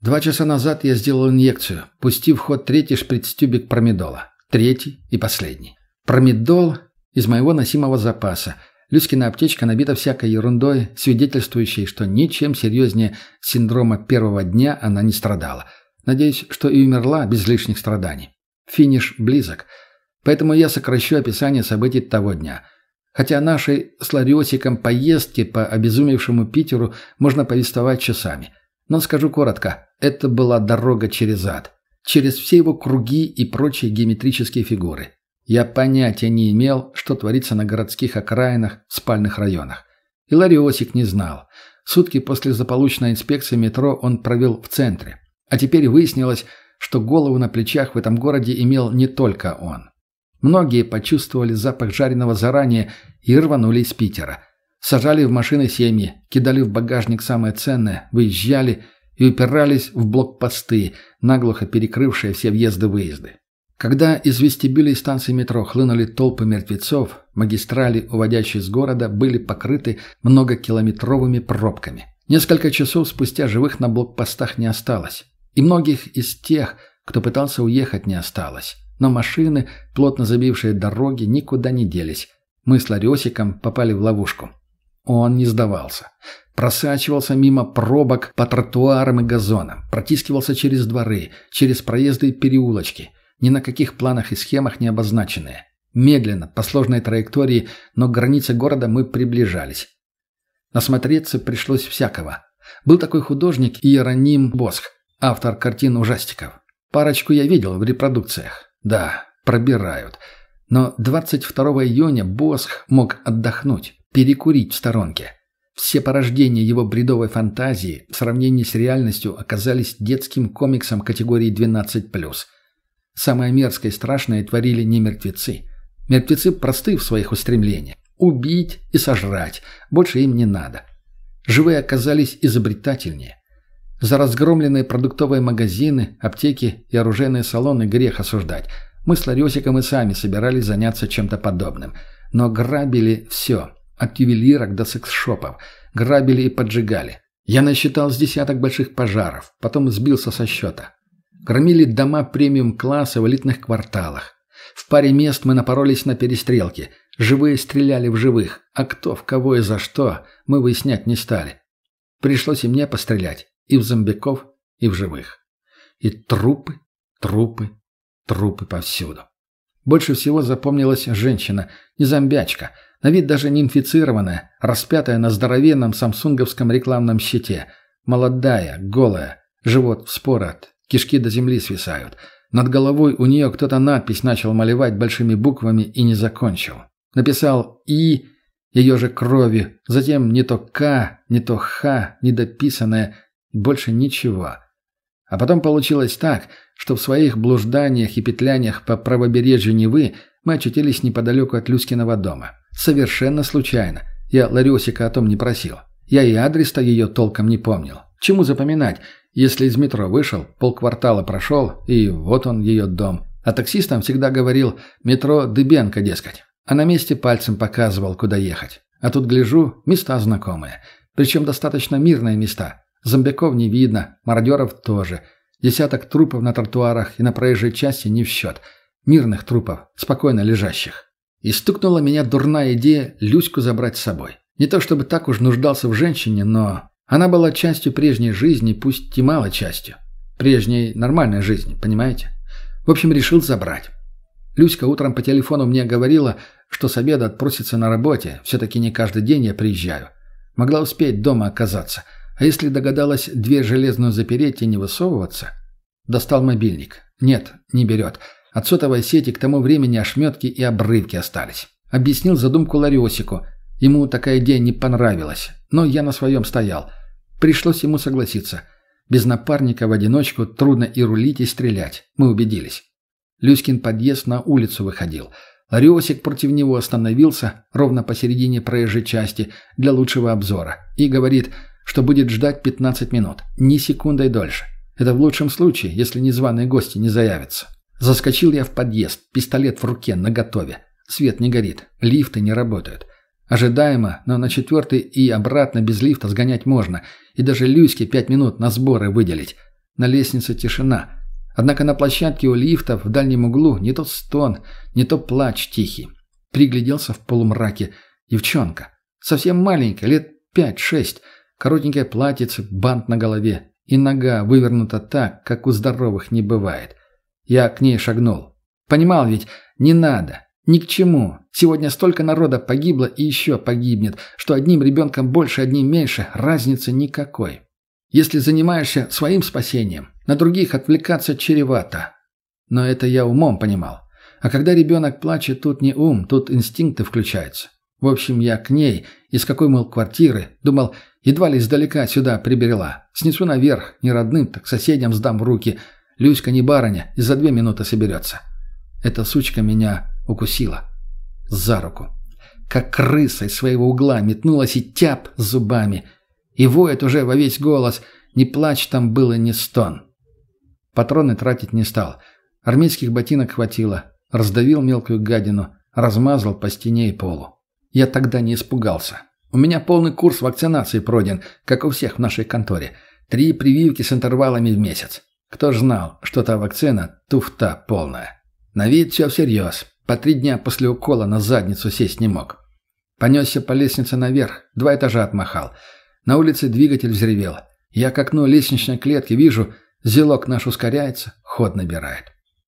Два часа назад я сделал инъекцию, пустив в ход третий шприц-тюбик промедола. Третий и последний. Промедол из моего носимого запаса. Люськина аптечка набита всякой ерундой, свидетельствующей, что ничем серьезнее синдрома первого дня она не страдала. Надеюсь, что и умерла без лишних страданий. Финиш близок. Поэтому я сокращу описание событий того дня. Хотя нашей с Лариосиком поездке по обезумевшему Питеру можно повествовать часами. Но скажу коротко, это была дорога через ад. Через все его круги и прочие геометрические фигуры. Я понятия не имел, что творится на городских окраинах, спальных районах. И Лариосик не знал. Сутки после заполученной инспекции метро он провел в центре. А теперь выяснилось, что голову на плечах в этом городе имел не только он. Многие почувствовали запах жареного заранее и рванули из Питера. Сажали в машины семьи, кидали в багажник самое ценное, выезжали и упирались в блокпосты, наглухо перекрывшие все въезды-выезды. Когда из вестибюлей станции метро хлынули толпы мертвецов, магистрали, уводящие с города, были покрыты многокилометровыми пробками. Несколько часов спустя живых на блокпостах не осталось. И многих из тех, кто пытался уехать, не осталось. Но машины, плотно забившие дороги, никуда не делись. Мы с Ларесиком попали в ловушку. Он не сдавался. Просачивался мимо пробок по тротуарам и газонам, протискивался через дворы, через проезды и переулочки – ни на каких планах и схемах не обозначенные. Медленно, по сложной траектории, но к границе города мы приближались. Насмотреться пришлось всякого. Был такой художник Иероним Босх, автор картин ужастиков. Парочку я видел в репродукциях. Да, пробирают. Но 22 июня Босх мог отдохнуть, перекурить в сторонке. Все порождения его бредовой фантазии в сравнении с реальностью оказались детским комиксом категории 12+. Самое мерзкое и страшное творили не мертвецы. Мертвецы просты в своих устремлениях. Убить и сожрать. Больше им не надо. Живые оказались изобретательнее. За разгромленные продуктовые магазины, аптеки и оружейные салоны грех осуждать. Мы с Ларесиком и сами собирались заняться чем-то подобным. Но грабили все. От ювелирок до секс-шопов. Грабили и поджигали. Я насчитал с десяток больших пожаров. Потом сбился со счета. Громили дома премиум-класса в элитных кварталах. В паре мест мы напоролись на перестрелки. Живые стреляли в живых, а кто, в кого и за что, мы выяснять не стали. Пришлось и мне пострелять. И в зомбиков, и в живых. И трупы, трупы, трупы повсюду. Больше всего запомнилась женщина, не зомбячка, на вид даже не инфицированная, распятая на здоровенном самсунговском рекламном щите. Молодая, голая, живот вспорот, Кишки до земли свисают. Над головой у нее кто-то надпись начал малевать большими буквами и не закончил. Написал «И» ее же крови, затем не то «К», не то «Х», недописанное, больше ничего. А потом получилось так, что в своих блужданиях и петляниях по правобережью Невы мы очутились неподалеку от Люськиного дома. Совершенно случайно. Я Ларисика о том не просил. Я и адрес-то ее толком не помнил. Чему запоминать, если из метро вышел, полквартала прошел, и вот он ее дом. А таксистам всегда говорил «метро Дыбенко, дескать». А на месте пальцем показывал, куда ехать. А тут гляжу, места знакомые. Причем достаточно мирные места. Зомбяков не видно, мародеров тоже. Десяток трупов на тротуарах и на проезжей части не в счет. Мирных трупов, спокойно лежащих. И стукнула меня дурная идея Люську забрать с собой. Не то чтобы так уж нуждался в женщине, но она была частью прежней жизни, пусть и малой частью. Прежней нормальной жизни, понимаете? В общем, решил забрать. Люська утром по телефону мне говорила, что с обеда отпросится на работе, все-таки не каждый день я приезжаю. Могла успеть дома оказаться. А если догадалась дверь железную запереть и не высовываться? Достал мобильник. Нет, не берет. От сотовой сети к тому времени ошметки и обрывки остались. Объяснил задумку Лариосику. Ему такая идея не понравилась. Но я на своем стоял. Пришлось ему согласиться. Без напарника в одиночку трудно и рулить, и стрелять. Мы убедились. Люськин подъезд на улицу выходил. Лариосик против него остановился ровно посередине проезжей части для лучшего обзора и говорит, что будет ждать 15 минут, ни секундой дольше. Это в лучшем случае, если незваные гости не заявятся. Заскочил я в подъезд, пистолет в руке, наготове. Свет не горит, лифты не работают. Ожидаемо, но на четвертый и обратно без лифта сгонять можно, и даже Люське пять минут на сборы выделить. На лестнице тишина. Однако на площадке у лифта в дальнем углу не то стон, не то плач тихий. Пригляделся в полумраке. Девчонка. Совсем маленькая, лет пять-шесть. Коротенькое платьице, бант на голове. И нога вывернута так, как у здоровых не бывает. Я к ней шагнул. Понимал ведь, не надо. Ни к чему. Сегодня столько народа погибло и еще погибнет, что одним ребенком больше, одним меньше, разницы никакой. Если занимаешься своим спасением, на других отвлекаться чревато. Но это я умом понимал. А когда ребенок плачет, тут не ум, тут инстинкты включаются. В общем, я к ней, из какой, мол, квартиры, думал, едва ли издалека сюда приберела. Снесу наверх, не родным, так соседям сдам в руки. Люська не барыня, и за две минуты соберется. Эта сучка меня укусила. За руку. Как крыса из своего угла метнулась и тяп зубами. И воет уже во весь голос. Не плач там было, ни стон. Патроны тратить не стал. Армейских ботинок хватило. Раздавил мелкую гадину. Размазал по стене и полу. Я тогда не испугался. У меня полный курс вакцинации пройден, как у всех в нашей конторе. Три прививки с интервалами в месяц. Кто ж знал, что та вакцина – туфта полная. На вид все всерьез. По три дня после укола на задницу сесть не мог. Понесся по лестнице наверх, два этажа отмахал. На улице двигатель взревел. Я к окну лестничной клетки вижу, зелок наш ускоряется, ход набирает.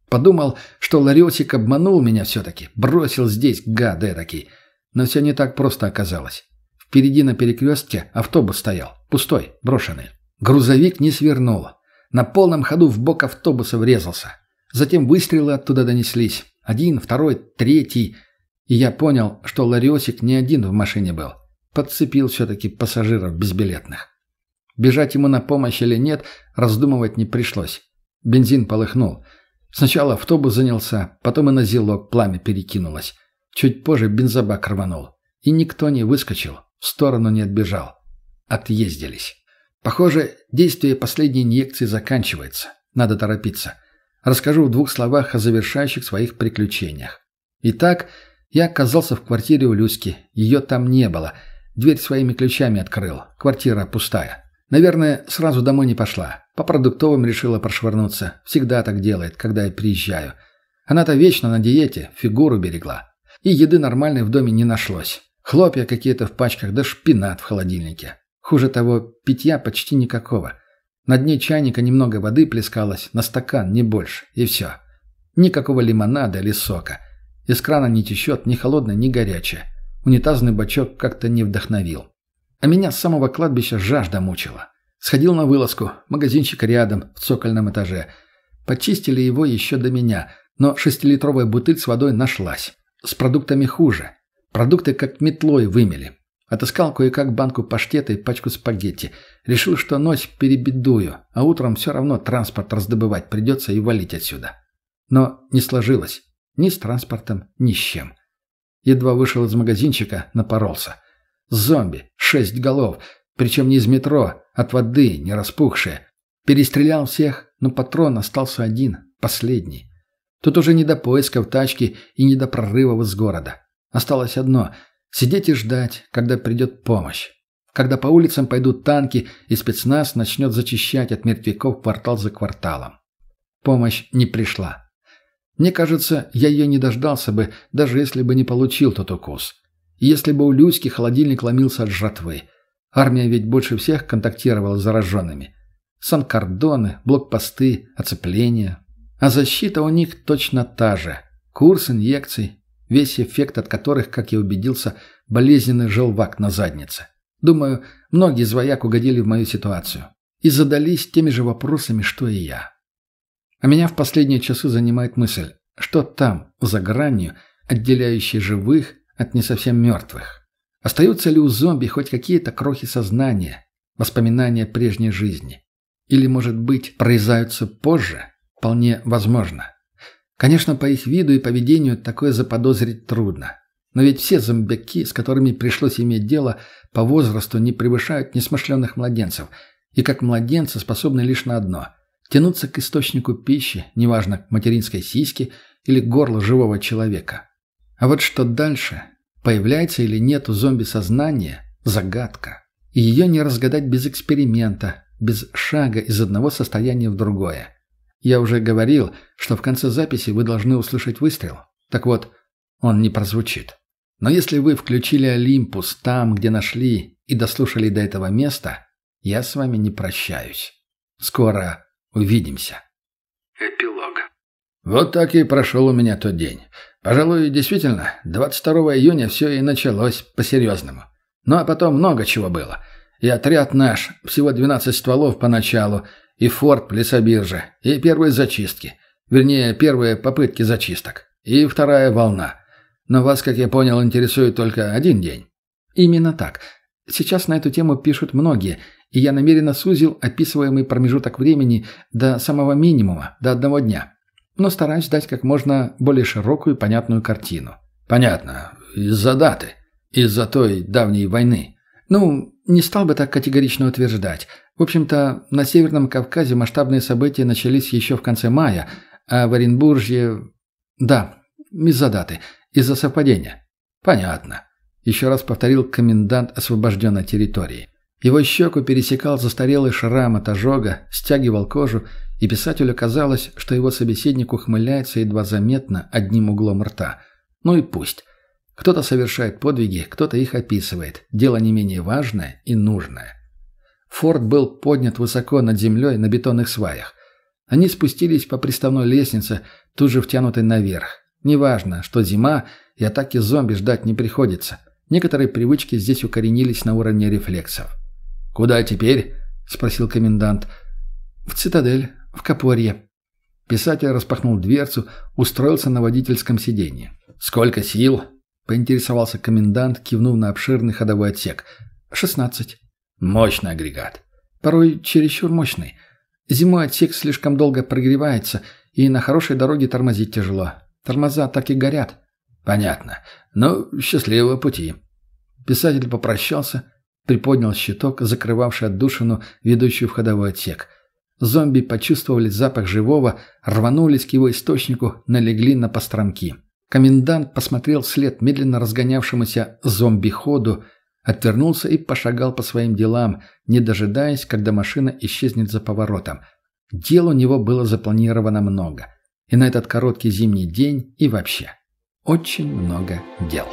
Подумал, что ларесик обманул меня все-таки, бросил здесь, гад этакий. Но все не так просто оказалось. Впереди на перекрестке автобус стоял, пустой, брошенный. Грузовик не свернул. На полном ходу в бок автобуса врезался. Затем выстрелы оттуда донеслись. Один, второй, третий. И я понял, что Лариосик не один в машине был. Подцепил все-таки пассажиров безбилетных. Бежать ему на помощь или нет, раздумывать не пришлось. Бензин полыхнул. Сначала автобус занялся, потом и на зелок пламя перекинулось. Чуть позже бензобак рванул. И никто не выскочил, в сторону не отбежал. Отъездились. Похоже, действие последней инъекции заканчивается. Надо торопиться. Расскажу в двух словах о завершающих своих приключениях. Итак, я оказался в квартире у Люськи. Ее там не было. Дверь своими ключами открыл. Квартира пустая. Наверное, сразу домой не пошла. По продуктовым решила прошвырнуться. Всегда так делает, когда я приезжаю. Она-то вечно на диете, фигуру берегла. И еды нормальной в доме не нашлось. Хлопья какие-то в пачках, да шпинат в холодильнике. Хуже того, питья почти никакого. На дне чайника немного воды плескалось, на стакан, не больше, и все. Никакого лимонада или сока. Из крана не течет ни холодное, ни горячее. Унитазный бачок как-то не вдохновил. А меня с самого кладбища жажда мучила. Сходил на вылазку, магазинчик рядом, в цокольном этаже. Почистили его еще до меня, но шестилитровая бутыль с водой нашлась. С продуктами хуже. Продукты как метлой вымели. Отыскал кое-как банку паштета и пачку спагетти. Решил, что ночь перебедую, а утром все равно транспорт раздобывать придется и валить отсюда. Но не сложилось. Ни с транспортом, ни с чем. Едва вышел из магазинчика, напоролся. Зомби, шесть голов, причем не из метро, от воды, не распухшие. Перестрелял всех, но патрон остался один, последний. Тут уже не до поисков тачки и не до прорывов из города. Осталось одно — Сидеть и ждать, когда придет помощь. Когда по улицам пойдут танки, и спецназ начнет зачищать от мертвяков квартал за кварталом. Помощь не пришла. Мне кажется, я ее не дождался бы, даже если бы не получил тот укус. Если бы у Люськи холодильник ломился от жратвы. Армия ведь больше всех контактировала с зараженными. Санкордоны, блокпосты, оцепления. А защита у них точно та же. Курс инъекций, весь эффект от которых, как я убедился, болезненный желвак на заднице. Думаю, многие из вояк угодили в мою ситуацию и задались теми же вопросами, что и я. А меня в последние часы занимает мысль, что там, за гранью, отделяющей живых от не совсем мертвых. Остаются ли у зомби хоть какие-то крохи сознания, воспоминания прежней жизни? Или, может быть, произаются позже? Вполне возможно. Конечно, по их виду и поведению такое заподозрить трудно. Но ведь все зомбяки, с которыми пришлось иметь дело, по возрасту не превышают несмышленных младенцев, и как младенцы способны лишь на одно – тянуться к источнику пищи, неважно, к материнской сиське или к горлу живого человека. А вот что дальше? Появляется или нет у зомби сознание – загадка. И ее не разгадать без эксперимента, без шага из одного состояния в другое. Я уже говорил, что в конце записи вы должны услышать выстрел. Так вот, он не прозвучит. Но если вы включили Олимпус там, где нашли, и дослушали до этого места, я с вами не прощаюсь. Скоро увидимся. Эпилог. Вот так и прошел у меня тот день. Пожалуй, действительно, 22 июня все и началось по-серьезному. Ну а потом много чего было. И отряд наш, всего 12 стволов поначалу, и форт Лесобиржа, и первые зачистки. Вернее, первые попытки зачисток. И вторая волна. Но вас, как я понял, интересует только один день. Именно так. Сейчас на эту тему пишут многие, и я намеренно сузил описываемый промежуток времени до самого минимума, до одного дня. Но стараюсь дать как можно более широкую и понятную картину. Понятно. Из-за даты. Из-за той давней войны. Ну, не стал бы так категорично утверждать. В общем-то, на Северном Кавказе масштабные события начались еще в конце мая, а в Оренбурге... Да, из-за даты, из-за совпадения. Понятно. Еще раз повторил комендант освобожденной территории. Его щеку пересекал застарелый шрам от ожога, стягивал кожу, и писателю казалось, что его собеседник ухмыляется едва заметно одним углом рта. Ну и пусть. Кто-то совершает подвиги, кто-то их описывает. Дело не менее важное и нужное. Форт был поднят высоко над землей на бетонных сваях. Они спустились по приставной лестнице, тут же втянутой наверх. Неважно, что зима, и атаки зомби ждать не приходится. Некоторые привычки здесь укоренились на уровне рефлексов. «Куда теперь?» – спросил комендант. «В цитадель, в Копорье». Писатель распахнул дверцу, устроился на водительском сиденье. «Сколько сил?» Поинтересовался комендант, кивнув на обширный ходовой отсек. «Шестнадцать». «Мощный агрегат». «Порой чересчур мощный. Зимой отсек слишком долго прогревается, и на хорошей дороге тормозить тяжело. Тормоза так и горят». «Понятно. Ну, счастливого пути». Писатель попрощался, приподнял щиток, закрывавший отдушину, ведущую в ходовой отсек. Зомби почувствовали запах живого, рванулись к его источнику, налегли на постромки. Комендант посмотрел вслед медленно разгонявшемуся зомби-ходу, отвернулся и пошагал по своим делам, не дожидаясь, когда машина исчезнет за поворотом. Дел у него было запланировано много. И на этот короткий зимний день, и вообще. Очень много дел.